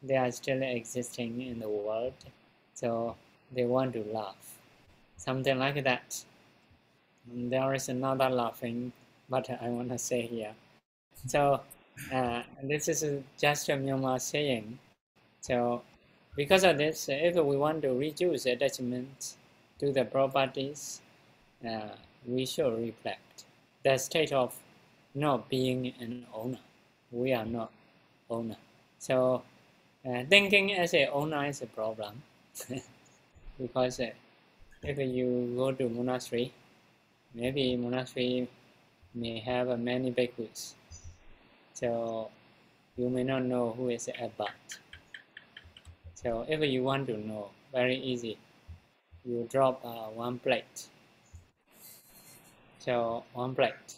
They are still existing in the world, so they want to laugh. Something like that. And there is another laughing, but I want to say here. So uh, this is just a Myanmar saying. So because of this, if we want to reduce attachment to the properties, uh, we should reflect the state of not being an owner. We are not owner. So uh, thinking as a owner is a problem because uh, if you go to monastery, maybe monastery may have many bhikkhus. So you may not know who is a abbot. So if you want to know, very easy. You drop uh, one plate. So one plate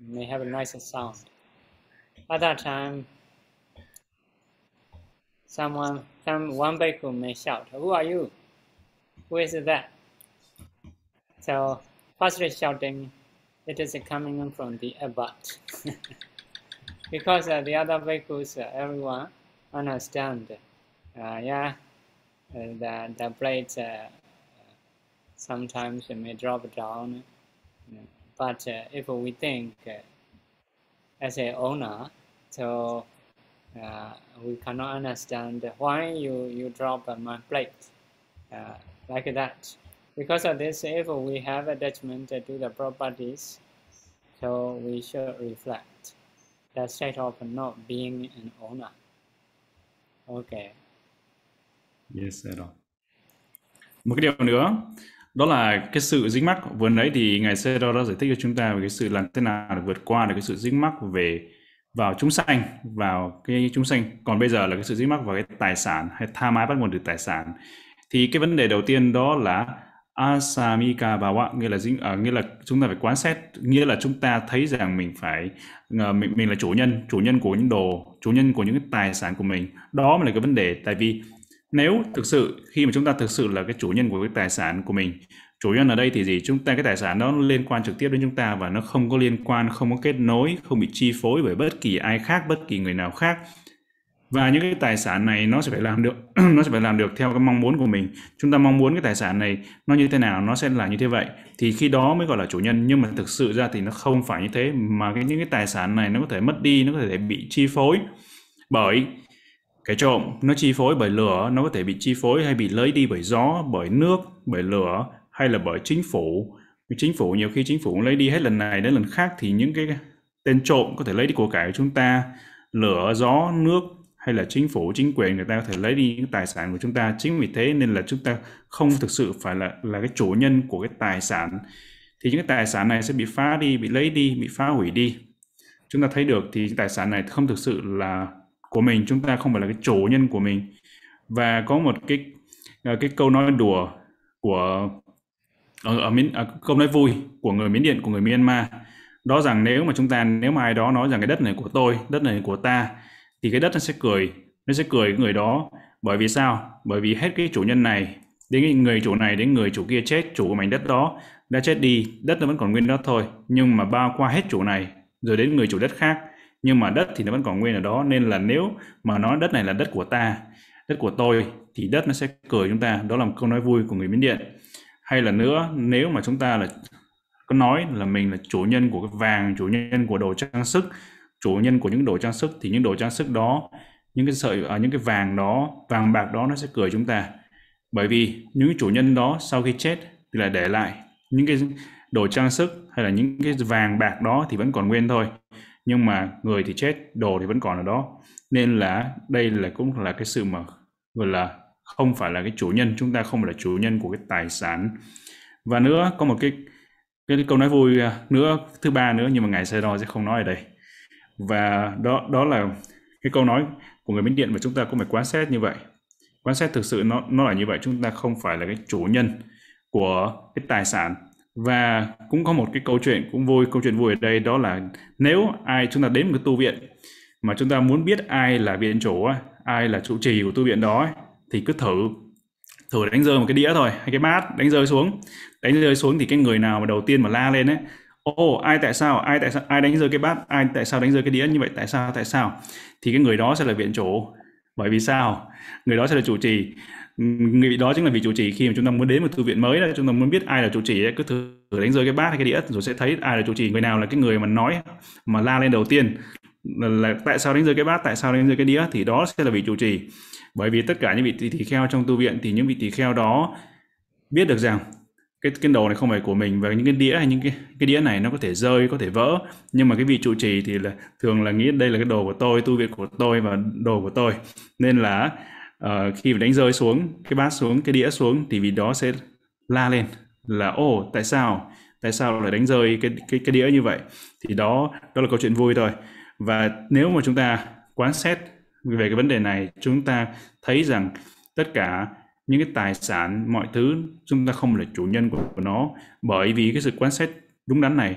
may have a nice sound. At that time, someone, some one bhikkhu may shout, "Who are you? Who is that?" So firstly shouting, it is coming from the abbot, because uh, the other bhikkhus, uh, everyone understand yeah, uh, the, the blades uh, sometimes may drop down. But if we think as a owner, so uh, we cannot understand why you, you drop my plate uh, like that. Because of this, if we have attachment to the properties, so we should reflect the state of not being an owner. Okay. Yes, rồi. Một cái điều nữa, đó là cái sự dính mắc. Vừa nãy thì Ngài Sê đó đã giải thích cho chúng ta về cái sự làm thế nào để vượt qua được cái sự dính mắc về vào chúng sanh, vào cái chúng sanh. Còn bây giờ là cái sự dính mắc vào cái tài sản hay tham ái bắt nguồn từ tài sản. Thì cái vấn đề đầu tiên đó là asamika bawa nghĩa là dính uh, nghĩa là chúng ta phải quan xét nghĩa là chúng ta thấy rằng mình phải uh, mình mình là chủ nhân chủ nhân của những đồ chủ nhân của những cái tài sản của mình đó mới là cái vấn đề tại vì nếu thực sự, khi mà chúng ta thực sự là cái chủ nhân của cái tài sản của mình, chủ nhân ở đây thì gì? Chúng ta, cái tài sản đó liên quan trực tiếp đến chúng ta và nó không có liên quan, không có kết nối, không bị chi phối bởi bất kỳ ai khác, bất kỳ người nào khác. Và những cái tài sản này nó sẽ phải làm được, nó sẽ phải làm được theo cái mong muốn của mình. Chúng ta mong muốn cái tài sản này nó như thế nào, nó sẽ là như thế vậy. Thì khi đó mới gọi là chủ nhân. Nhưng mà thực sự ra thì nó không phải như thế, mà cái, những cái tài sản này nó có thể mất đi, nó có thể bị chi phối bởi cái trộm, nó chi phối bởi lửa, nó có thể bị chi phối hay bị lấy đi bởi gió, bởi nước, bởi lửa, hay là bởi chính phủ. Chính phủ, nhiều khi chính phủ lấy đi hết lần này đến lần khác thì những cái tên trộm có thể lấy đi của cải của chúng ta. Lửa, gió, nước hay là chính phủ, chính quyền, người ta có thể lấy đi những tài sản của chúng ta. Chính vì thế nên là chúng ta không thực sự phải là là cái chủ nhân của cái tài sản. Thì những cái tài sản này sẽ bị phá đi, bị lấy đi, bị phá hủy đi. Chúng ta thấy được thì tài sản này không thực sự là của mình chúng ta không phải là cái chủ nhân của mình. Và có một cái ờ, cái câu nói đùa của ở, ở miến à, câu nói vui của người miến điện của người myanmar đó rằng nếu mà chúng ta nếu mà ai đó nói rằng cái đất này của tôi đất này của ta thì cái đất nó sẽ cười nó sẽ cười người đó. Bởi vì sao? Bởi vì hết cái chủ nhân này đến người chủ này đến người chủ kia chết chủ của mảnh đất đó đã chết đi đất nó vẫn còn nguyên đó thôi. Nhưng mà bao qua hết chủ này rồi đến người chủ đất khác nhưng mà đất thì nó vẫn còn nguyên ở đó. Nên là nếu mà nói đất này là đất của ta đất của tôi thì đất nó sẽ cười chúng ta. Đó là một câu nói vui của người miến điện. Hay là nữa nếu mà chúng ta là có nói là mình là chủ nhân của cái vàng chủ nhân của đồ trang sức chủ nhân của những đồ trang sức thì những đồ trang sức đó những cái sợi ở à, những cái vàng đó vàng bạc đó nó sẽ cười chúng ta. Bởi vì những chủ nhân đó sau khi chết thì lại để lại những cái đồ trang sức hay là những cái vàng bạc đó thì vẫn còn nguyên thôi nhưng mà người thì chết, đồ thì vẫn còn ở đó. Nên là đây là cũng là cái sự mà, gọi là, không phải là cái chủ nhân, chúng ta không phải là chủ nhân của cái tài sản. Và nữa, có một cái cái câu nói vui à, nữa, thứ ba nữa, nhưng mà ngài Sê sẽ không nói ở đây. Và đó đó là cái câu nói của người Miến Điện và chúng ta cũng phải quan sát như vậy. Quan sát thực sự nó nó là như vậy, chúng ta không phải là cái chủ nhân của cái tài sản và cũng có một cái câu chuyện cũng vui, câu chuyện vui ở đây đó là nếu ai, chúng ta đến một cái tu viện mà chúng ta muốn biết ai là viện chủ ai là trụ trì của tu viện đó thì cứ thử thử đánh rơi một cái đĩa thôi, hay cái bát đánh rơi xuống. Đánh rơi xuống thì cái người nào mà đầu tiên mà la lên ấy ồ ai tại sao, ai tại sao, ai đánh rơi cái bát, ai tại sao đánh rơi cái đĩa như vậy, tại sao tại sao? Thì cái người đó sẽ là viện chủ. Bởi vì sao? Người đó sẽ là chủ trì người đó chính là vị chủ trì khi mà chúng ta muốn đến một thư viện mới đó chúng ta muốn biết ai là chủ trì cứ thử đánh rơi cái bát hay cái đĩa rồi sẽ thấy ai là chủ trì. Người nào là cái người mà nói mà la lên đầu tiên là, là tại sao đánh rơi cái bát tại sao đánh rơi cái đĩa thì đó sẽ là vị chủ trì. Bởi vì tất cả những vị tỳ kheo trong tu viện thì những vị tỳ kheo đó biết được rằng cái cái đồ này không phải của mình và những cái đĩa hay những cái cái đĩa này nó có thể rơi có thể vỡ. Nhưng mà cái vị trụ trì thì là thường là nghĩ đây là cái đồ của tôi tu viện của tôi và đồ của tôi. Nên là uh, khi mà đánh rơi xuống cái bát xuống cái đĩa xuống thì vì đó sẽ la lên là ô tại sao? Tại sao lại đánh rơi cái cái cái đĩa như vậy? Thì đó đó là câu chuyện vui thôi. Và nếu mà chúng ta quan xét về cái vấn đề này chúng ta thấy rằng tất cả những cái tài sản mọi thứ chúng ta không là chủ nhân của, của nó. Bởi vì cái sự quan sát đúng đắn này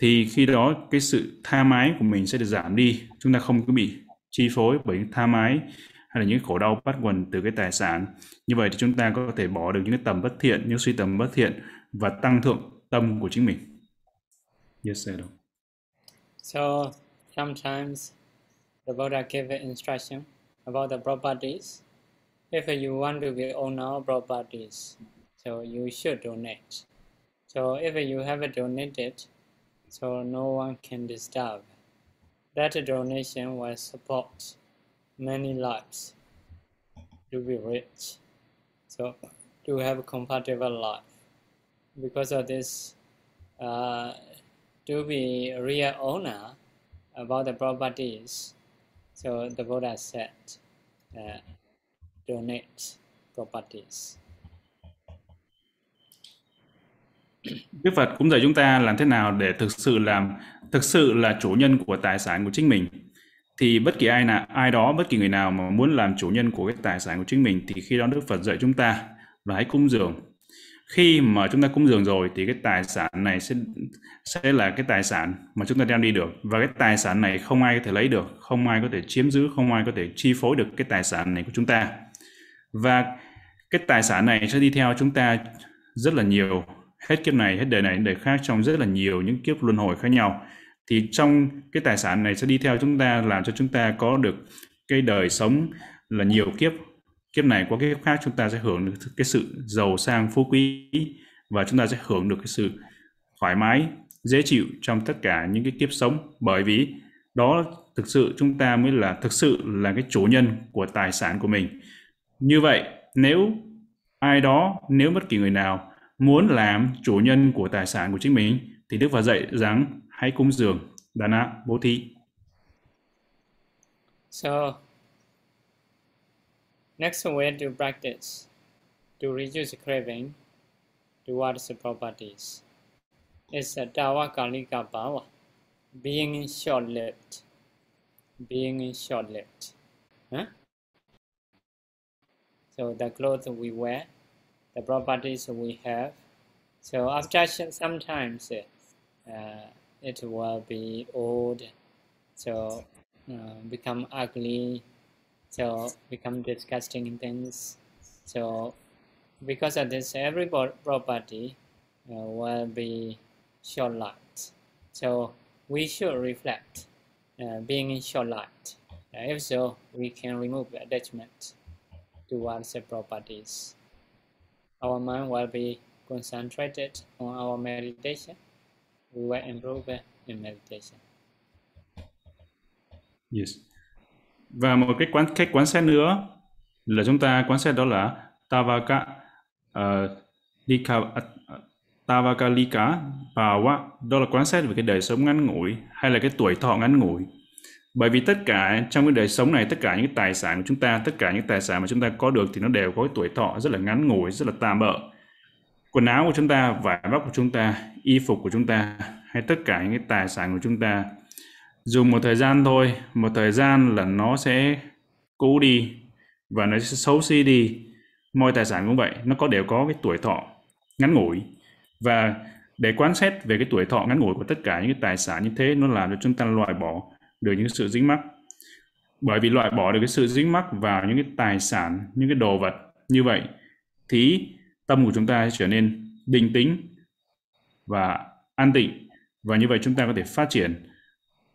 thì khi đó cái sự tha mái của mình sẽ được giảm đi. Chúng ta không có bị chi phối bởi tha mái hay là những khổ đau bắt nguồn từ cái tài sản. Như vậy thì chúng ta có thể bỏ được những cái tầm bất thiện, những suy tầm bất thiện và tăng thượng tâm của chính mình. Yes, sir so, sometimes the Buddha gave an instruction about the properties. If you want to be owner of properties, so you should donate. So, if you have donated, so no one can disturb. That donation will support many lives to be rich so to have a comfortable life because of this uh, to be a real owner about the properties so the buddha said uh, donate properties. Đức Phật cũng dạy chúng ta làm thế nào để thực sự làm thực sự là chủ nhân của tài sản của chính mình. Thì bất kỳ ai nào ai đó bất kỳ người nào mà muốn làm chủ nhân của cái tài sản của chính mình thì khi đó Đức Phật dạy chúng ta là hãy cúng dường. Khi mà chúng ta cúng dường rồi thì cái tài sản này sẽ sẽ là cái tài sản mà chúng ta đem đi được. Và cái tài sản này không ai có thể lấy được, không ai có thể chiếm giữ, không ai có thể chi phối được cái tài sản này của chúng ta. Và cái tài sản này sẽ đi theo chúng ta rất là nhiều hết kiếp này hết đời này đời khác trong rất là nhiều những kiếp luân hồi khác nhau thì trong cái tài sản này sẽ đi theo chúng ta làm cho chúng ta có được cái đời sống là nhiều kiếp. Kiếp này qua kiếp khác chúng ta sẽ hưởng được cái sự giàu sang phú quý và chúng ta sẽ hưởng được cái sự thoải mái dễ chịu trong tất cả những cái kiếp sống. Bởi vì đó thực sự chúng ta mới là thực sự là cái chủ nhân của tài sản của mình. Như vậy, nếu ai đó, nếu bất kỳ người nào muốn làm chủ nhân của tài sản của chính mình thì Đức Phật dạy rằng hãy cúng dường Dana bố thí. So, next way to practice to reduce craving towards the properties is a Dawa Kalika Bhava, being short-lived. Being short-lived. Huh? so the clothes we wear, the properties we have. So after sometimes uh, it will be old, so uh, become ugly, so become disgusting things. So because of this, every property uh, will be short light. So we should reflect uh, being in short light. if so, we can remove attachment towards the properties. Our mind will be concentrated on our meditation we were involved in meditation. Yes. Và một cái quán cách quán xét nữa là chúng ta quán xét đó là Tavaka uh, Lika uh, Tavaka Lika Bhawa đó là quán xét về cái đời sống ngắn ngủi hay là cái tuổi thọ ngắn ngủi. Bởi vì tất cả trong cái đời sống này tất cả những cái tài sản của chúng ta, tất cả những tài sản mà chúng ta có được thì nó đều có cái tuổi thọ rất là ngắn ngủi, rất là tạm bợ. Quần áo của chúng ta, vải vóc của chúng ta, y phục của chúng ta hay tất cả những cái tài sản của chúng ta. Dùng một thời gian thôi, một thời gian là nó sẽ cũ đi và nó sẽ xấu xí đi. Mọi tài sản cũng vậy, nó có đều có cái tuổi thọ ngắn ngủi. Và để quan sát về cái tuổi thọ ngắn ngủi của tất cả những cái tài sản như thế, nó làm cho chúng ta loại bỏ được những sự dính mắc. Bởi vì loại bỏ được cái sự dính mắc vào những cái tài sản, những cái đồ vật như vậy, thì tâm của chúng ta sẽ trở nên bình tĩnh và an tịnh và như vậy chúng ta có thể phát triển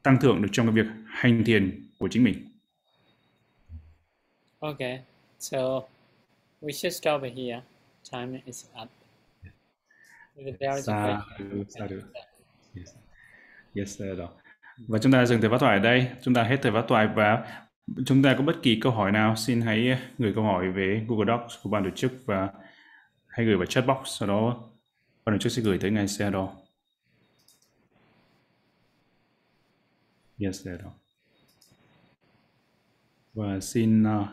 tăng thượng được trong cái việc hành thiền của chính mình. Okay, so we should stop here. Time is up. Sa sa du. Yes, yes rồi. Và chúng ta dừng thời phát thoại ở đây. Chúng ta hết thời phát thoại và chúng ta có bất kỳ câu hỏi nào xin hãy gửi câu hỏi về Google Docs của ban tổ chức và hãy gửi vào chat box. Sau đó và đồng trước sẽ gửi tới ngài Seattle. Yes, there đó. Và xin uh,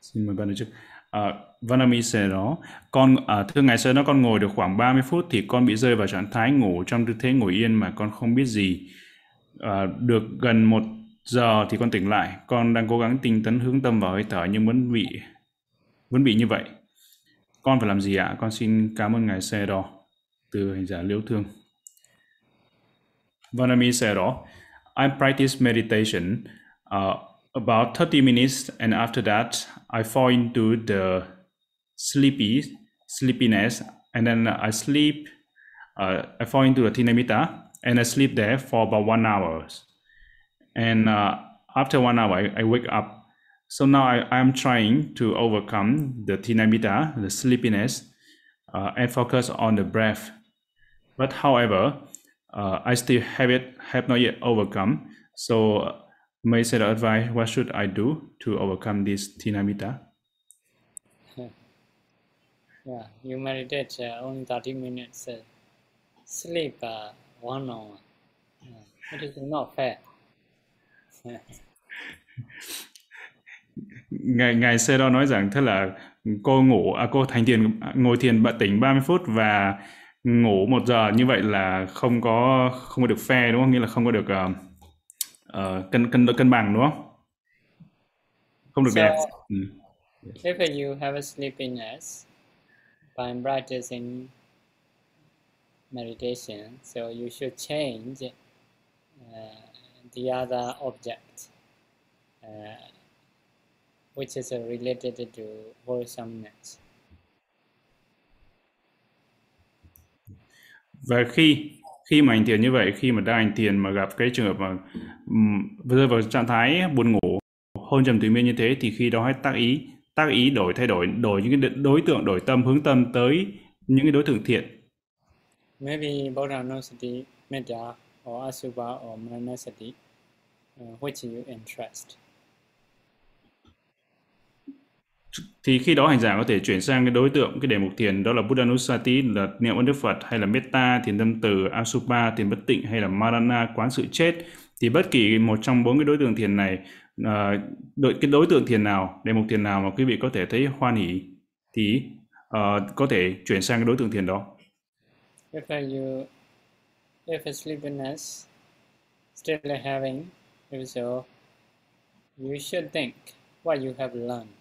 xin mời ban tổ chức. Uh, Vanami sẽ đó, con uh, thưa ngài sẽ đó con ngồi được khoảng 30 phút thì con bị rơi vào trạng thái ngủ trong tư thế ngồi yên mà con không biết gì. Uh, được gần một giờ thì con tỉnh lại, con đang cố gắng tinh tấn hướng tâm vào hơi thở nhưng vẫn bị vẫn bị như vậy. Con phải làm gì ạ? Con xin cảm ơn ngài xe đó từ hành giả liễu thương. Vanami xe đó. I practice meditation uh, about 30 minutes, and after that, I fall into the sleepy sleepiness, and then I sleep. Uh, I fall into the Tinamita, and I sleep there for about one hour. And uh, after one hour, I, I, wake up. So now I am trying to overcome the Tinamita, the sleepiness, uh, and focus on the breath. But however, uh, I still have it have not yet overcome. So uh, may set advice what should I do to overcome this tinamita? Yeah, you meditate uh, only 30 minutes, uh, sleep uh, one hour. It is not fair. ngài ngài Sê nói rằng thế là cô ngủ à, cô thành thiền ngồi thiền bận tỉnh 30 phút và ngủ một giờ. Như vậy là không có không có được fair đúng không? Nghĩa là không có được uh, uh, cân cân cân bằng đúng không? Không được so, đẹp. Ừ. if you have a sleepiness by practicing meditation so you should change uh, the other object uh, which is related to wholesomeness. Và khi khi mà hành thiền như vậy khi mà đang hành thiền mà gặp cái trường hợp mà um, rơi vào trạng thái buồn ngủ hôn trầm tùy miên như thế thì khi đó hãy tác ý tác ý đổi thay đổi đổi những cái đối tượng đổi tâm hướng tâm tới những cái đối tượng thiện. Maybe Bodhanusati Metta or Asubha or Manasati uh, which you interest thì khi đó hành giả có thể chuyển sang cái đối tượng cái đề mục thiền đó là Buddhanusati là niệm ơn Đức Phật hay là Metta thiền tâm từ Asupa thiền bất tịnh hay là Marana quán sự chết thì bất kỳ một trong bốn cái đối tượng thiền này à, đội cái đối tượng thiền nào đề mục thiền nào mà quý vị có thể thấy hoan hỷ thì uh, có thể chuyển sang cái đối tượng thiền đó. If you if a sleepiness still having if so you should think what you have learned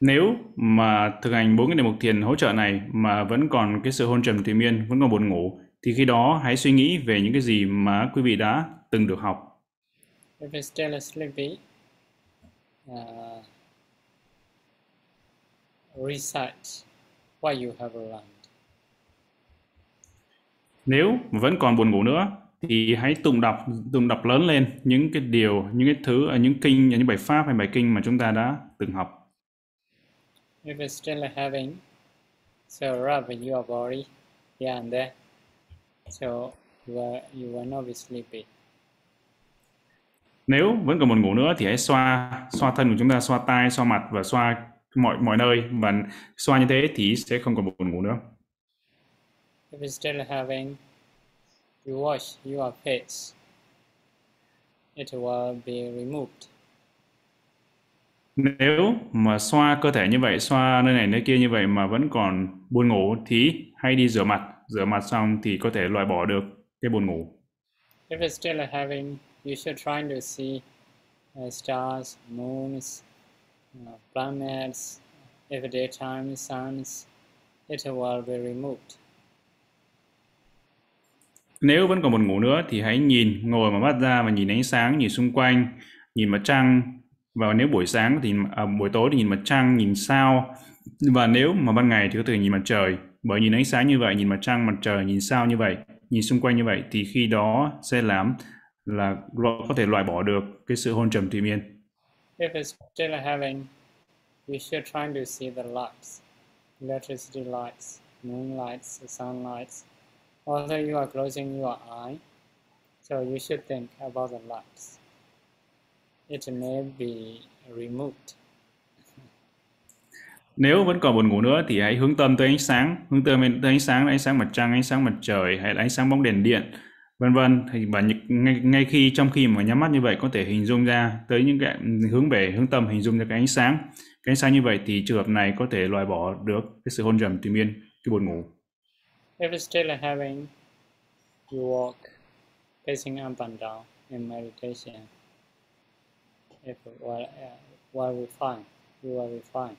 nếu mà thực hành bốn cái đề mục thiền hỗ trợ này mà vẫn còn cái sự hôn trầm thủy miên vẫn còn buồn ngủ thì khi đó hãy suy nghĩ về những cái gì mà quý vị đã từng được học. If it's still sleepy, uh, recite what you have learned. Nếu vẫn còn buồn ngủ nữa thì hãy tụng đọc tụng đọc lớn lên những cái điều những cái thứ những kinh những bài pháp hay bài kinh mà chúng ta đã từng học if it's still having So rub your body here and there. So you will, you will not be sleepy. Nếu vẫn còn buồn ngủ nữa thì hãy xoa xoa thân của chúng ta, xoa tai, xoa mặt và xoa mọi mọi nơi và xoa như thế thì sẽ không còn buồn ngủ nữa. If you're still having, you wash your face. It will be removed. Nếu mà xoa cơ thể như vậy, xoa nơi này nơi kia như vậy mà vẫn còn buồn ngủ thì hãy đi rửa mặt. Rửa mặt xong thì có thể loại bỏ được cái buồn ngủ. If you're still having, you should try to see uh, stars, moons, uh, planets. If daytime suns, it will be removed. Nếu vẫn còn buồn ngủ nữa thì hãy nhìn, ngồi mà mắt ra và nhìn ánh sáng, nhìn xung quanh, nhìn mặt trăng. Và nếu buổi sáng thì à, buổi tối thì nhìn mặt trăng, nhìn sao. Và nếu mà ban ngày thì có thể nhìn mặt trời. Bởi nhìn ánh sáng như vậy, nhìn mặt trăng, mặt trời, nhìn sao như vậy, nhìn xung quanh như vậy thì khi đó sẽ làm là có thể loại bỏ được cái sự hôn trầm thủy miên. If it's still having, we should try to see the lights, electricity lights, moon lights, the sun lights. Although you are closing your eye, so you should think about the lights. It may be removed. Nếu vẫn còn buồn ngủ nữa thì hãy hướng tâm tới ánh sáng, hướng tâm tới ánh sáng, ánh sáng mặt trăng, ánh sáng mặt trời hay là ánh sáng bóng đèn điện, vân vân. Thì và ngay, ngay khi trong khi mà nhắm mắt như vậy có thể hình dung ra tới những cái hướng về hướng tâm hình dung ra cái ánh sáng. Cái ánh sáng như vậy thì trường hợp này có thể loại bỏ được cái sự hôn trầm tùy miên, cái buồn ngủ. If it's still having, you walk facing up and down in meditation. If while, uh, while we find, you will be fine.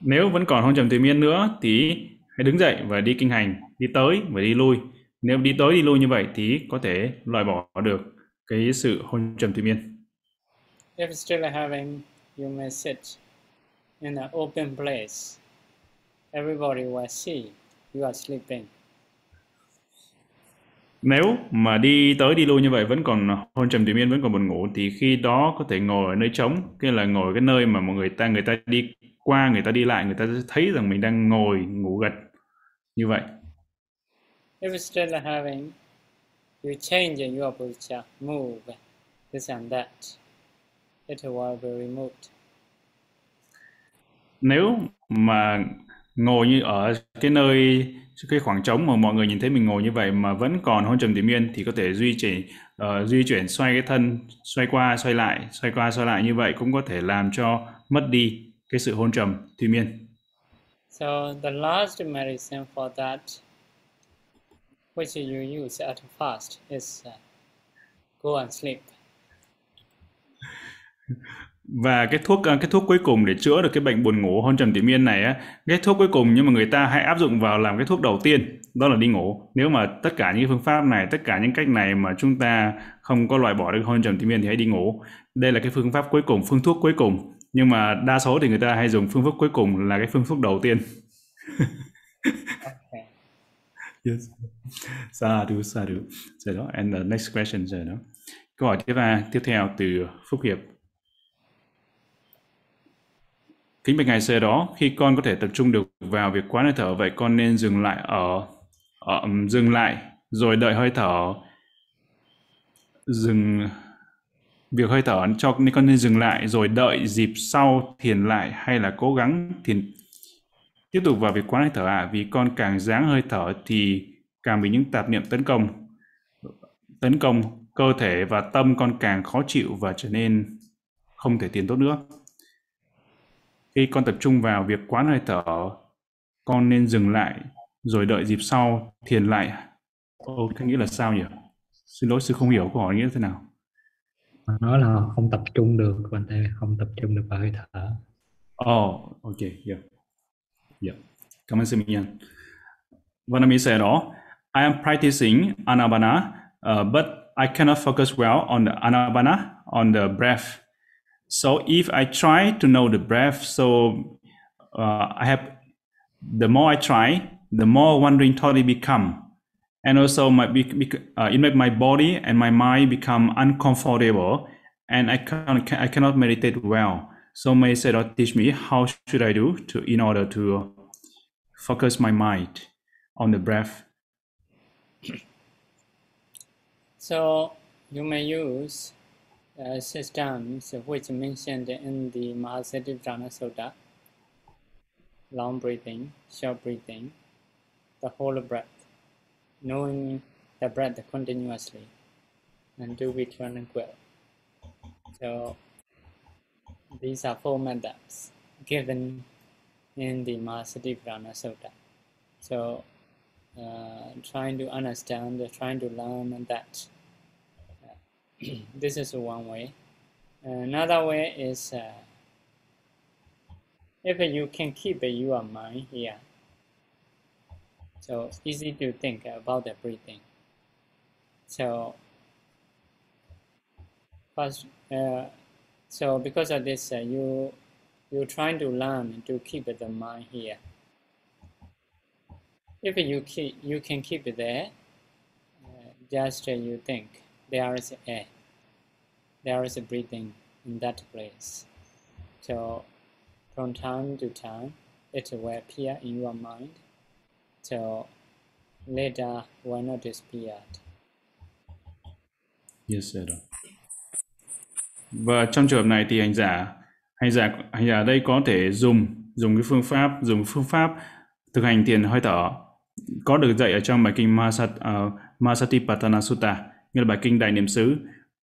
Nếu vẫn còn hôn trầm tùy miên nữa thì hãy đứng dậy và đi kinh hành, đi tới và đi lui. Nếu đi tới đi lui như vậy thì có thể loại bỏ được cái sự hôn trầm tùy miên. If still having, you may sit in an open place. Everybody will see you are sleeping. Nếu mà đi tới đi lui như vậy vẫn còn hôn trầm tùy miên vẫn còn buồn ngủ thì khi đó có thể ngồi ở nơi trống, cái là ngồi cái nơi mà mọi người ta người ta đi qua người ta đi lại người ta thấy rằng mình đang ngồi ngủ gật như vậy. If still having, you change your posture, move this and that. It will be removed. Nếu mà ngồi như ở cái nơi cái khoảng trống mà mọi người nhìn thấy mình ngồi như vậy mà vẫn còn hôn trầm tỉ miên thì có thể duy trì uh, duy chuyển xoay cái thân xoay qua xoay lại xoay qua xoay lại như vậy cũng có thể làm cho mất đi cái sự hôn trầm tùy miên. So the last medicine for that which you use at first is uh, go and sleep. và cái thuốc cái thuốc cuối cùng để chữa được cái bệnh buồn ngủ hôn trầm tỉ miên này á cái thuốc cuối cùng nhưng mà người ta hãy áp dụng vào làm cái thuốc đầu tiên đó là đi ngủ nếu mà tất cả những phương pháp này tất cả những cách này mà chúng ta không có loại bỏ được hôn trầm tỉ miên thì hãy đi ngủ đây là cái phương pháp cuối cùng phương thuốc cuối cùng nhưng mà đa số thì người ta hay dùng phương pháp cuối cùng là cái phương thuốc đầu tiên Okay. yes. Sadhu, sadhu. Rồi đó, and the next question rồi đó. Câu hỏi tiếp theo, tiếp theo từ Phúc Hiệp. Kính bạch ngài sơ đó, khi con có thể tập trung được vào việc quán hơi thở, vậy con nên dừng lại ở, ở dừng lại rồi đợi hơi thở. Dừng việc hơi thở cho nên con nên dừng lại rồi đợi dịp sau thiền lại hay là cố gắng thiền tiếp tục vào việc quán hơi thở à, vì con càng dáng hơi thở thì càng bị những tạp niệm tấn công tấn công cơ thể và tâm con càng khó chịu và trở nên không thể tiến tốt nữa khi con tập trung vào việc quán hơi thở con nên dừng lại rồi đợi dịp sau thiền lại. Ô cái nghĩa là sao nhỉ? Xin lỗi sư không hiểu câu hỏi nghĩa thế nào. Nó là không tập trung được bạn ta không tập trung được vào hơi thở. Oh ok yeah yeah cảm ơn sư Minh Nhân. Vanami said đó. I am practicing anabana uh, but I cannot focus well on the anabana on the breath So if I try to know the breath, so uh, I have the more I try, the more wandering thought it become, and also my uh, it make my body and my mind become uncomfortable, and I can I cannot meditate well. So may Sayadaw teach me how should I do to in order to focus my mind on the breath. So you may use uh, systems which mentioned in the Mahasativajana Sutta, long breathing, short breathing, the whole breath, knowing the breath continuously, and do it tranquil. So these are four methods given in the Mahasativajana Sutta. So uh, trying to understand, trying to learn that. This is one way. Another way is uh, if you can keep your mind here, so it's easy to think about the breathing. So first, uh, so because of this, uh, you you're trying to learn to keep the mind here. If you keep, you can keep it there. Uh, just uh, you think there is air, there is a breathing in that place. So from time to time, it will appear in your mind. So later will not disappear. Yes, sir. Và trong trường hợp này thì hành giả hành giả hành giả ở đây có thể dùng dùng cái phương pháp dùng phương pháp thực hành thiền hơi thở có được dạy ở trong bài kinh Masat, uh, ờ, Masatipatthana Sutta nghĩa là bài kinh Đại Niệm xứ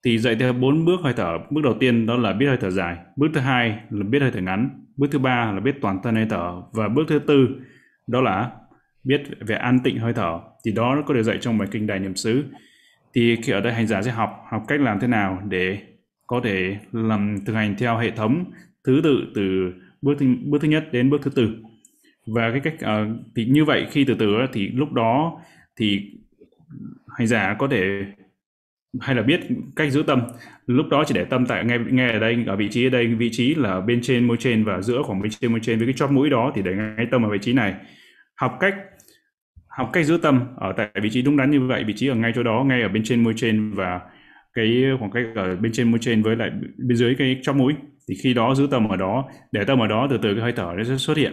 thì dạy theo bốn bước hơi thở. Bước đầu tiên đó là biết hơi thở dài. Bước thứ hai là biết hơi thở ngắn. Bước thứ ba là biết toàn thân hơi thở. Và bước thứ tư đó là biết về an tịnh hơi thở. Thì đó có được dạy trong bài kinh Đại Niệm xứ. Thì khi ở đây hành giả sẽ học học cách làm thế nào để có thể làm thực hành theo hệ thống thứ tự từ bước thứ, bước thứ nhất đến bước thứ tư. Và cái cách uh, thì như vậy khi từ từ thì lúc đó thì hành giả có thể hay là biết cách giữ tâm. Lúc đó chỉ để tâm tại ngay ngay ở đây, ở vị trí ở đây. Vị trí là bên trên, môi trên và giữa khoảng bên trên, môi trên. Với cái chóp mũi đó thì để ngay tâm ở vị trí này. Học cách học cách giữ tâm ở tại vị trí đúng đắn như vậy, vị trí ở ngay chỗ đó, ngay ở bên trên, môi trên và cái khoảng cách ở bên trên, môi trên với lại bên dưới cái chóp mũi. Thì khi đó giữ tâm ở đó, để tâm ở đó từ từ cái hơi thở nó sẽ xuất hiện.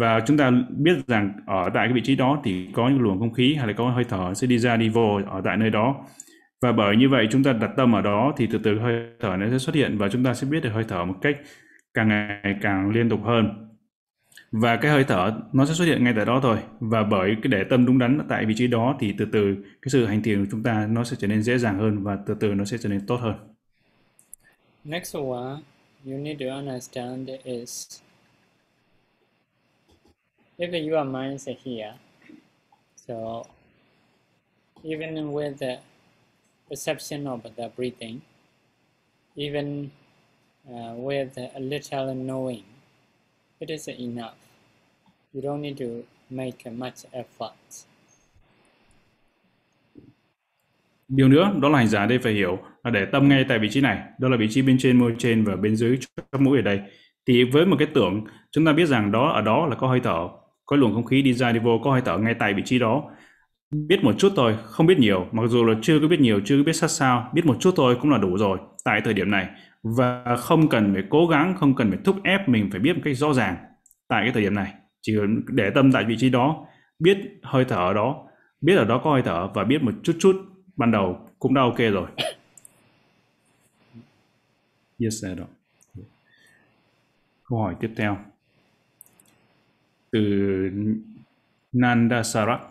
Và chúng ta biết rằng ở tại cái vị trí đó thì có những luồng không khí hay là có hơi thở sẽ đi ra, đi vô ở tại nơi đó và bởi như vậy chúng ta đặt tâm ở đó thì từ từ hơi thở nó sẽ xuất hiện và chúng ta sẽ biết được hơi thở một cách càng ngày càng liên tục hơn và cái hơi thở nó sẽ xuất hiện ngay tại đó thôi và bởi cái để tâm đúng đắn tại vị trí đó thì từ từ cái sự hành thiền của chúng ta nó sẽ trở nên dễ dàng hơn và từ từ nó sẽ trở nên tốt hơn. Next one you need to understand is if your mind is here, so even with the perception of the breathing, even uh, with a little knowing, it is enough. You don't need to make much effort. Điều nữa đó là hành giả đây phải hiểu là để tâm ngay tại vị trí này, đó là vị trí bên trên môi trên và bên dưới chóp mũi ở đây. Thì với một cái tưởng chúng ta biết rằng đó ở đó là có hơi thở, có luồng không khí đi ra đi vô, có hơi thở ngay tại vị trí đó. Biết một chút thôi, không biết nhiều, mặc dù là chưa có biết nhiều, chưa có biết sát sao, biết một chút thôi cũng là đủ rồi tại thời điểm này và không cần phải cố gắng, không cần phải thúc ép mình phải biết một cách rõ ràng tại cái thời điểm này. Chỉ để tâm tại vị trí đó, biết hơi thở ở đó, biết ở đó có hơi thở và biết một chút chút ban đầu cũng đã ok rồi. Yes, sir. Câu hỏi tiếp theo từ Nanda Sarat.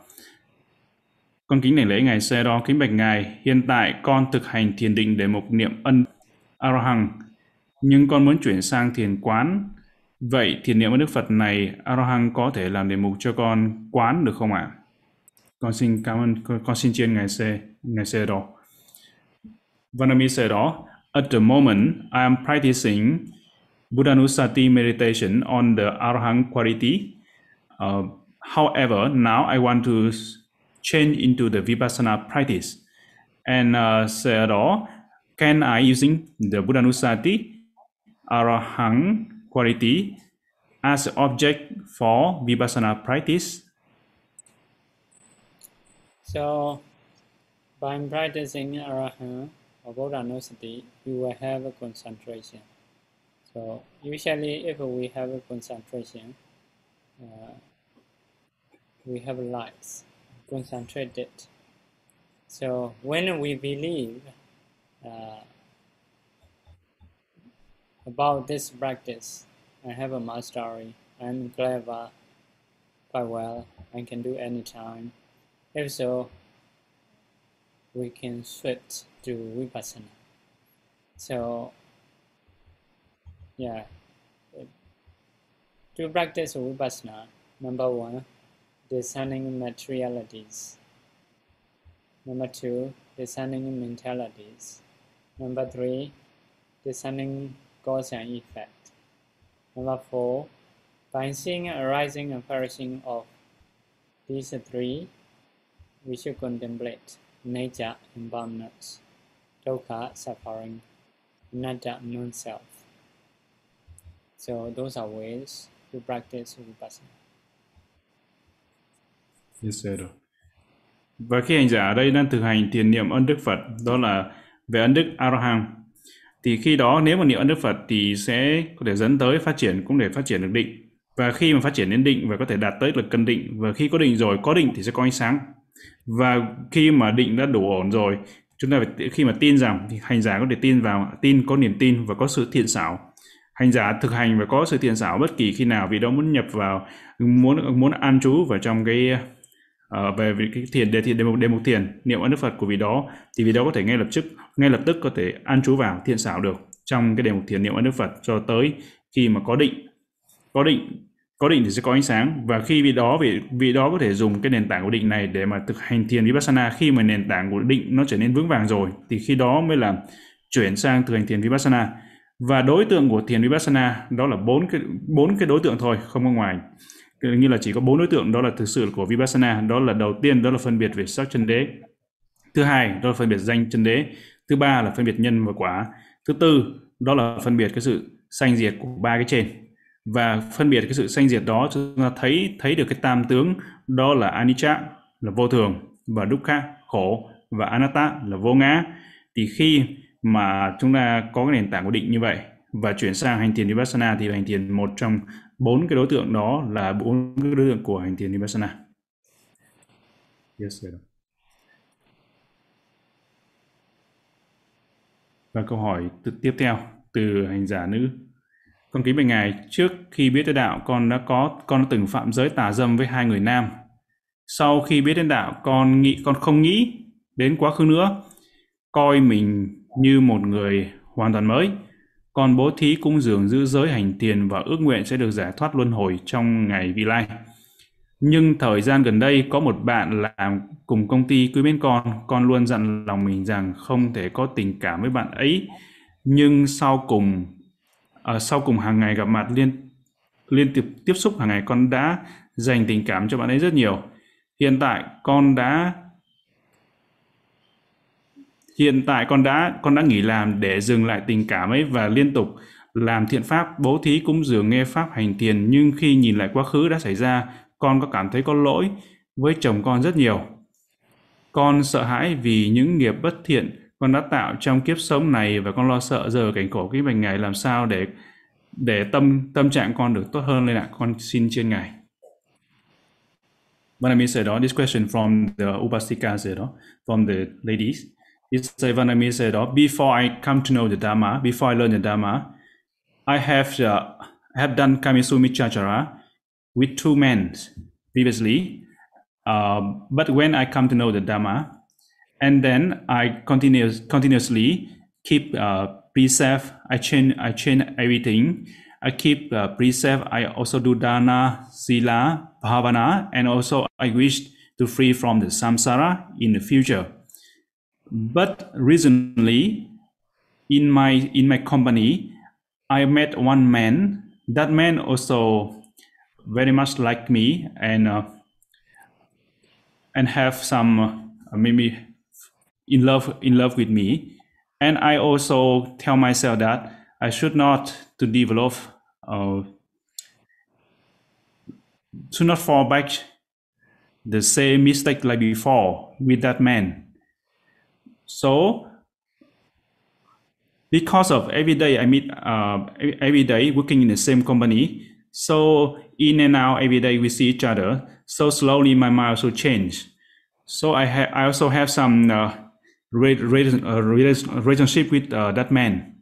Con kính đảnh lễ Ngài Xe đo kính bạch Ngài, hiện tại con thực hành thiền định để mục niệm ân Arahang, nhưng con muốn chuyển sang thiền quán. Vậy thiền niệm với Đức Phật này, Arahang có thể làm đề mục cho con quán được không ạ? Con xin cảm ơn, con, con xin chiên Ngài Xe, Ngài Xe đo. Vanami Xe đó, at the moment I am practicing Buddhanusati meditation on the Arahang quality. Uh, however, now I want to change into the Vipassana practice. And uh, say đó, can I using the Buddhanusati Arahang quality as object for Vipassana practice? So, by practicing Arahang or Buddhanusati, you will have a concentration. So usually if we have a concentration, uh, we have lights concentrated. So when we believe uh, about this practice, I have a mastery, I'm clever, quite well, I can do anytime. If so, we can switch to Vipassana. So, yeah, to practice Vipassana, number one, discerning materialities. Number two, discerning mentalities. Number three, discerning cause and effect. Number four, by seeing arising and perishing of these three, we should contemplate nature, impermanence, dukkha, suffering, anatta, non-self. So those are ways to practice vipassana. Yes, sir. Và khi hành giả ở đây đang thực hành thiền niệm ân đức Phật, đó là về ân đức Arahant thì khi đó nếu mà niệm ân đức Phật thì sẽ có thể dẫn tới phát triển cũng để phát triển được định. Và khi mà phát triển đến định và có thể đạt tới được cân định và khi có định rồi, có định thì sẽ có ánh sáng. Và khi mà định đã đủ ổn rồi, chúng ta phải khi mà tin rằng thì hành giả có thể tin vào tin có niềm tin và có sự thiện xảo hành giả thực hành và có sự thiện xảo bất kỳ khi nào vì đó muốn nhập vào muốn muốn an trú vào trong cái uh, về cái thiền đề thiền đề mục đề mục thiền niệm ơn đức Phật của vị đó thì vị đó có thể ngay lập tức ngay lập tức có thể an trú vào thiện xảo được trong cái đề mục thiền niệm ơn đức Phật cho tới khi mà có định. Có định có định thì sẽ có ánh sáng. Và khi vị đó vị vị đó có thể dùng cái nền tảng của định này để mà thực hành thiền vipassana khi mà nền tảng của định nó trở nên vững vàng rồi thì khi đó mới là chuyển sang thực hành thiền vipassana. Và đối tượng của thiền vipassana đó là bốn cái bốn cái đối tượng thôi không có ngoài như là chỉ có bốn đối tượng, đó là thực sự của vipassana, đó là đầu tiên, đó là phân biệt về sắc chân đế. Thứ hai, đó là phân biệt danh chân đế. Thứ ba là phân biệt nhân và quả. Thứ tư, đó là phân biệt cái sự sanh diệt của ba cái trên. Và phân biệt cái sự sanh diệt đó, chúng ta thấy thấy được cái tam tướng, đó là anicca, là vô thường, và dukkha, khổ, và anatta, là vô ngã. Thì khi mà chúng ta có cái nền tảng của định như vậy và chuyển sang hành thiền vipassana thì hành thiền một trong bốn cái đối tượng đó là bốn cái đối tượng của hành thiền vipassana. Yes, sir. Và câu hỏi tiếp theo từ hành giả nữ. Con kính bạch ngài, trước khi biết tới đạo, con đã có con đã từng phạm giới tà dâm với hai người nam. Sau khi biết đến đạo, con nghĩ con không nghĩ đến quá khứ nữa, coi mình như một người hoàn toàn mới. Còn bố thí cúng dường giữ giới hành tiền và ước nguyện sẽ được giải thoát luân hồi trong ngày vị lai. Nhưng thời gian gần đây có một bạn làm cùng công ty quý bên con, con luôn dặn lòng mình rằng không thể có tình cảm với bạn ấy. Nhưng sau cùng à, sau cùng hàng ngày gặp mặt liên liên tiếp tiếp xúc hàng ngày con đã dành tình cảm cho bạn ấy rất nhiều. Hiện tại con đã hiện tại con đã con đã nghỉ làm để dừng lại tình cảm ấy và liên tục làm thiện pháp. Bố thí cúng dường nghe pháp hành thiền nhưng khi nhìn lại quá khứ đã xảy ra con có cảm thấy có lỗi với chồng con rất nhiều. Con sợ hãi vì những nghiệp bất thiện con đã tạo trong kiếp sống này và con lo sợ giờ cảnh khổ cái bệnh ngày làm sao để để tâm tâm trạng con được tốt hơn. Lên ạ con xin trên ngài. Vâng Vanami said, oh, this question from the Upasika said, from the ladies. It's Ivanami said, oh, before I come to know the Dharma, before I learn the Dharma, I have uh, have done Kamisumi Chachara with two men previously. Uh, but when I come to know the Dharma, and then I continuous, continuously keep uh, precept, I change, I change everything. I keep uh, precept, I also do dana, sila, bhavana, and also I wish to free from the samsara in the future. But recently, in my in my company, I met one man. That man also very much like me and uh, and have some uh, maybe in love in love with me. And I also tell myself that I should not to develop uh, should not fall back the same mistake like before with that man so because of every day I meet uh, every day working in the same company. So in and out every day we see each other. So slowly my mind also change. So I ha- I also have some uh, re- re- uh, relationship with uh, that man.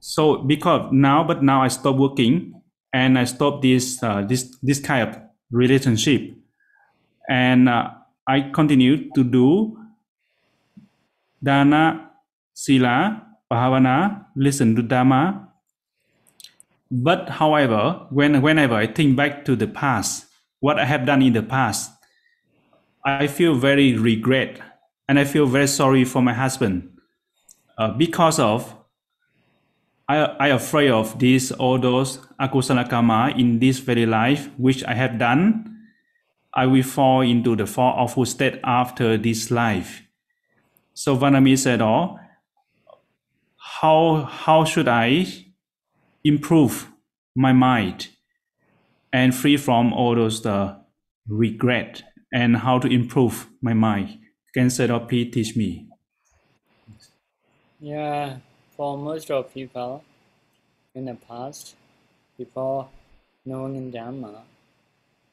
So because now, but now I stop working and I stop this uh, this this kind of relationship, and uh, I continue to do dana, sila, bhavana, listen to dharma. But however, when whenever I think back to the past, what I have done in the past, I feel very regret and I feel very sorry for my husband uh, because of I I afraid of this all those akusala karma in this very life which I have done. I will fall into the four awful state after this life. So Vanami said, "Oh, how how should I improve my mind and free from all those the regret and how to improve my mind? Can Sedo please teach me?" Yeah, for most of people in the past, before knowing Dhamma,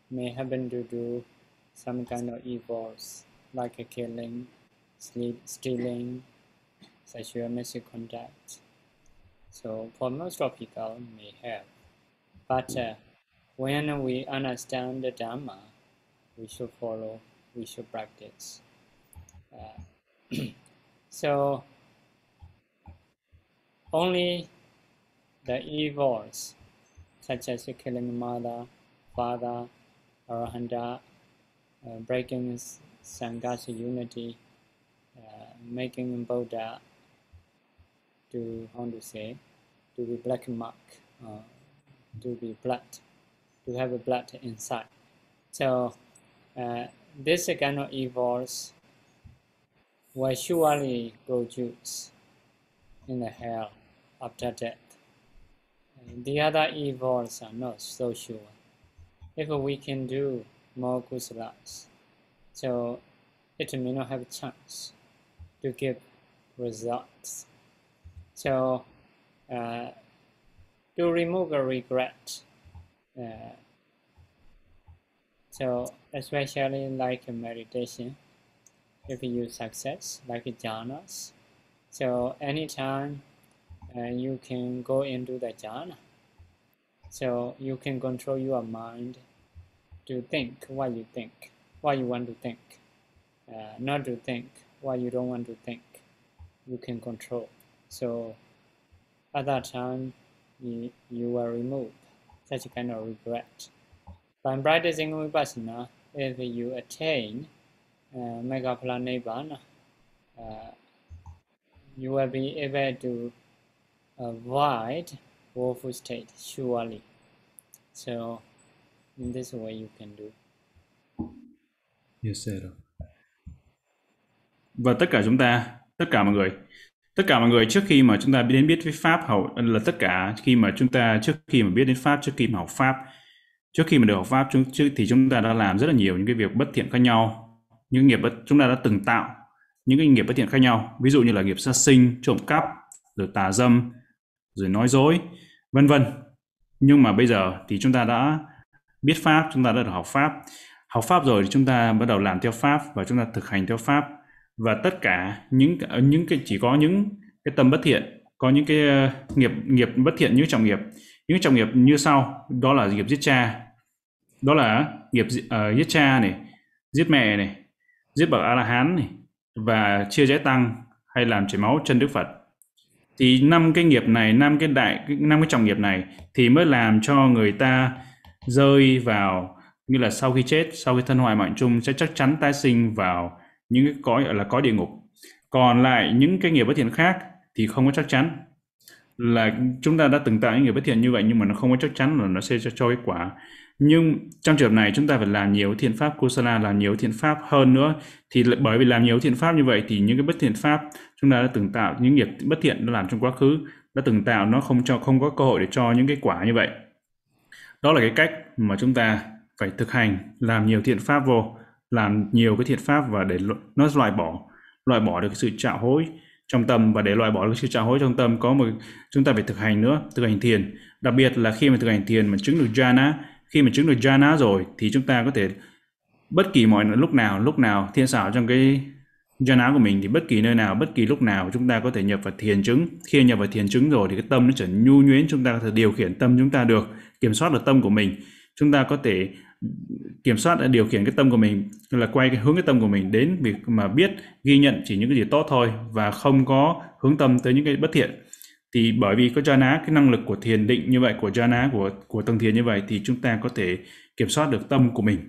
may happen to do some kind of evils like a killing, sleep, stealing, sexual misconduct. So for most of people may have. But uh, when we understand the Dharma, we should follow, we should practice. Uh, so only the evils, such as killing mother, father, arahanta, uh, breaking Sangha's unity, making Buddha to, how to say, to be black mark, uh, to be blood, to have a blood inside. So uh, this kind of evils will surely produce in the hell after death. The other evils are not so sure. If we can do more kusalas, so it may not have a chance to give results. So uh, to remove a regret, uh, so especially like a meditation, if you success like jhanas, so anytime uh, you can go into the jhana. So you can control your mind to think what you think, what you want to think, uh, not to think what you don't want to think. You can control. So at that time, you, you will remove such kind of regret. By practicing vipassana, if you attain uh, Megaphala Nibbana, uh, you will be able to avoid woeful state surely. So in this way you can do. Yes, sir. Và tất cả chúng ta, tất cả mọi người, tất cả mọi người trước khi mà chúng ta đến biết với pháp hầu là tất cả khi mà chúng ta trước khi mà biết đến pháp, trước khi mà học pháp, trước khi mà được học pháp chúng trước thì chúng ta đã làm rất là nhiều những cái việc bất thiện khác nhau, những nghiệp bất chúng ta đã từng tạo những cái nghiệp bất thiện khác nhau, ví dụ như là nghiệp sát sinh, trộm cắp, rồi tà dâm, rồi nói dối, vân vân. Nhưng mà bây giờ thì chúng ta đã biết pháp, chúng ta đã được học pháp. Học pháp rồi thì chúng ta bắt đầu làm theo pháp và chúng ta thực hành theo pháp và tất cả những ờ, những cái chỉ có những cái tâm bất thiện, có những cái uh, nghiệp nghiệp bất thiện như trọng nghiệp, những trọng nghiệp như sau, đó là nghiệp giết cha. Đó là nghiệp uh, giết cha này, giết mẹ này, giết bậc A La Hán này và chia rẽ tăng hay làm chảy máu chân Đức Phật thì năm cái nghiệp này năm cái đại năm cái trọng nghiệp này thì mới làm cho người ta rơi vào như là sau khi chết sau khi thân hoại mạng chung sẽ chắc chắn tái sinh vào những cái cõi gọi là cõi địa ngục. Còn lại những cái nghiệp bất thiện khác thì không có chắc chắn. Là chúng ta đã từng tạo những nghiệp bất thiện như vậy nhưng mà nó không có chắc chắn là nó sẽ cho, cho kết quả. Nhưng trong trường hợp này chúng ta phải làm nhiều thiện pháp kusala làm nhiều thiện pháp hơn nữa. Thì bởi vì làm nhiều thiện pháp như vậy thì những cái bất thiện pháp chúng ta đã từng tạo những nghiệp bất thiện đã làm trong quá khứ đã từng tạo nó không cho không có cơ hội để cho những cái quả như vậy. Đó là cái cách mà chúng ta phải thực hành làm nhiều thiện pháp vô làm nhiều cái thiện pháp và để nó loại bỏ loại bỏ được sự trạo hối trong tâm. Và để loại bỏ cái sự trạo hối trong tâm, có một chúng ta phải thực hành nữa, thực hành thiền. Đặc biệt là khi mà thực hành thiền mà chứng được jhana, khi mà chứng được jhana rồi thì chúng ta có thể bất kỳ mọi lúc nào lúc nào thiên xảo trong cái jhana của mình thì bất kỳ nơi nào, bất kỳ lúc nào chúng ta có thể nhập vào thiền chứng. Khi nhập vào thiền chứng rồi thì cái tâm nó trở nhu nhuyễn, chúng ta có thể điều khiển tâm chúng ta được, kiểm soát được tâm của mình. Chúng ta có thể kiểm soát à, điều khiển cái tâm của mình, là quay cái hướng cái tâm của mình đến việc mà biết, ghi nhận chỉ những cái gì tốt thôi và không có hướng tâm tới những cái bất thiện. Thì bởi vì có jhana, cái năng lực của thiền định như vậy, của jhana, của của tầng thiền như vậy thì chúng ta có thể kiểm soát được tâm của mình.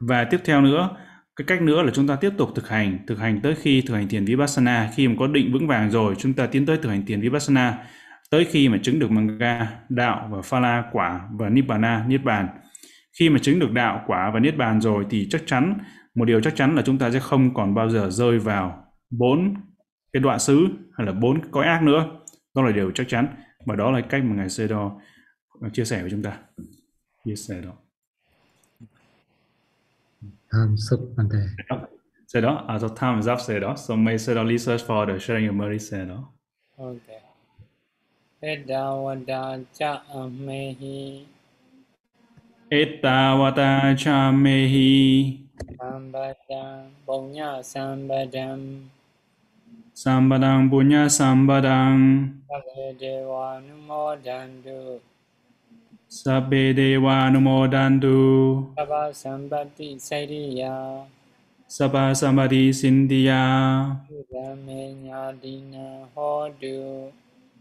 Và tiếp theo nữa, cái cách nữa là chúng ta tiếp tục thực hành thực hành tới khi thực hành thiền vipassana. Khi mà có định vững vàng rồi, chúng ta tiến tới thực hành thiền vipassana. Tới khi mà chứng được manga đạo và phala, quả và nibbana, niết bàn khi mà chứng được đạo quả và niết bàn rồi thì chắc chắn một điều chắc chắn là chúng ta sẽ không còn bao giờ rơi vào bốn cái đoạn xứ hay là bốn cõi ác nữa đó là điều chắc chắn và đó là cách mà ngài Sê Đo chia sẻ với chúng ta chia sẻ đó Tham sub Bante. Say đó, as of time is up, say đó. So may say đó research for the sharing of merit, say đó. Okay. Edawada cha amehi Etavata cha mehi sambadam punya sambadam sambadang punya sambadang sabbe dewa numodandu sabbe deva numodantu sabba sambati sariya. Sabba samadhi sindhya Udame nyadina hodu.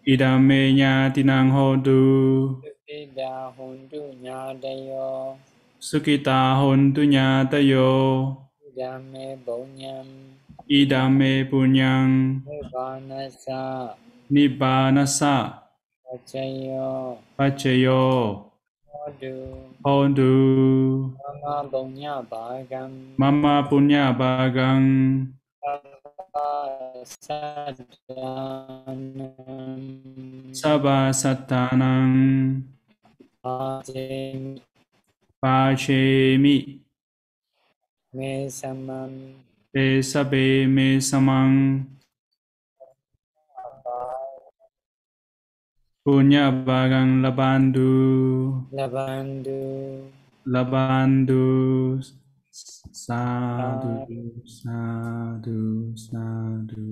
Idame nyatinang hodu Sukida hundu nyadayo sukita hontu nyatayo Udame bonyam idame punyang Nibanasa nibbanasa. Pachayo pachayo Hodu hontu Mama bonya bagam mama punya bagang Sadanam sabba sattanang Ajemi pachemi. Me samam te sabe me samang punya bagang labandu. Labandu. Labandu. Sadhu sadhu sadhu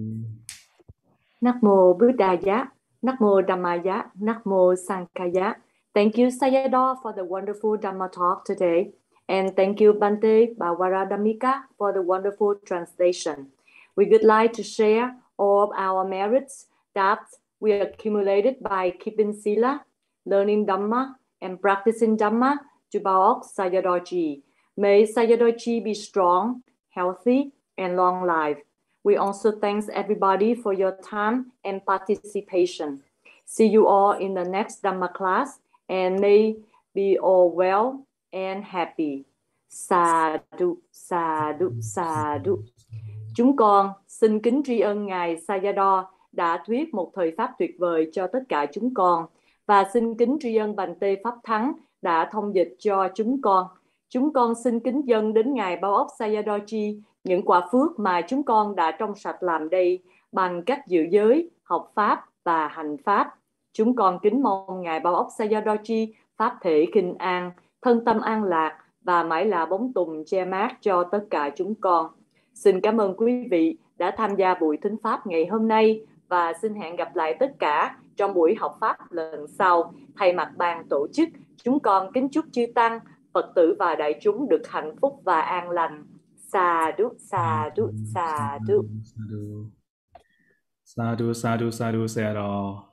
Nắc mô Buddha Giá, Nắc mô Dhamma Giá, Nắc mô Sankhaya. Thank you, Sayadaw, for the wonderful Dhamma talk today. And thank you, Bante Bavaradamika, for the wonderful translation. We would like to share all of our merits that we accumulated by keeping Sila, learning Dhamma, and practicing Dhamma to Baok Sayadaw May Sayadaw be strong, healthy, and long life. We also thanks everybody for your time and participation. See you all in the next Dhamma class and may be all well and happy. Sadhu, sadhu, sadhu. Chúng con xin kính tri ân Ngài Sayadaw đã thuyết một thời pháp tuyệt vời cho tất cả chúng con và xin kính tri ân Bành Tê Pháp Thắng đã thông dịch cho chúng con. Chúng con xin kính dân đến Ngài Bao ốc Sayadaw những quả phước mà chúng con đã trong sạch làm đây bằng cách dự giới, học Pháp và hành Pháp. Chúng con kính mong Ngài Bao ốc Sayadaw Pháp thể kinh an, thân tâm an lạc và mãi là bóng tùng che mát cho tất cả chúng con. Xin cảm ơn quý vị đã tham gia buổi thính Pháp ngày hôm nay và xin hẹn gặp lại tất cả trong buổi học Pháp lần sau. Thay mặt ban tổ chức, chúng con kính chúc chư Tăng, Phật tử và đại chúng được hạnh phúc và an lành. Sadhu, sadhu, sadhu. sadhu sadhu sadhu sadhu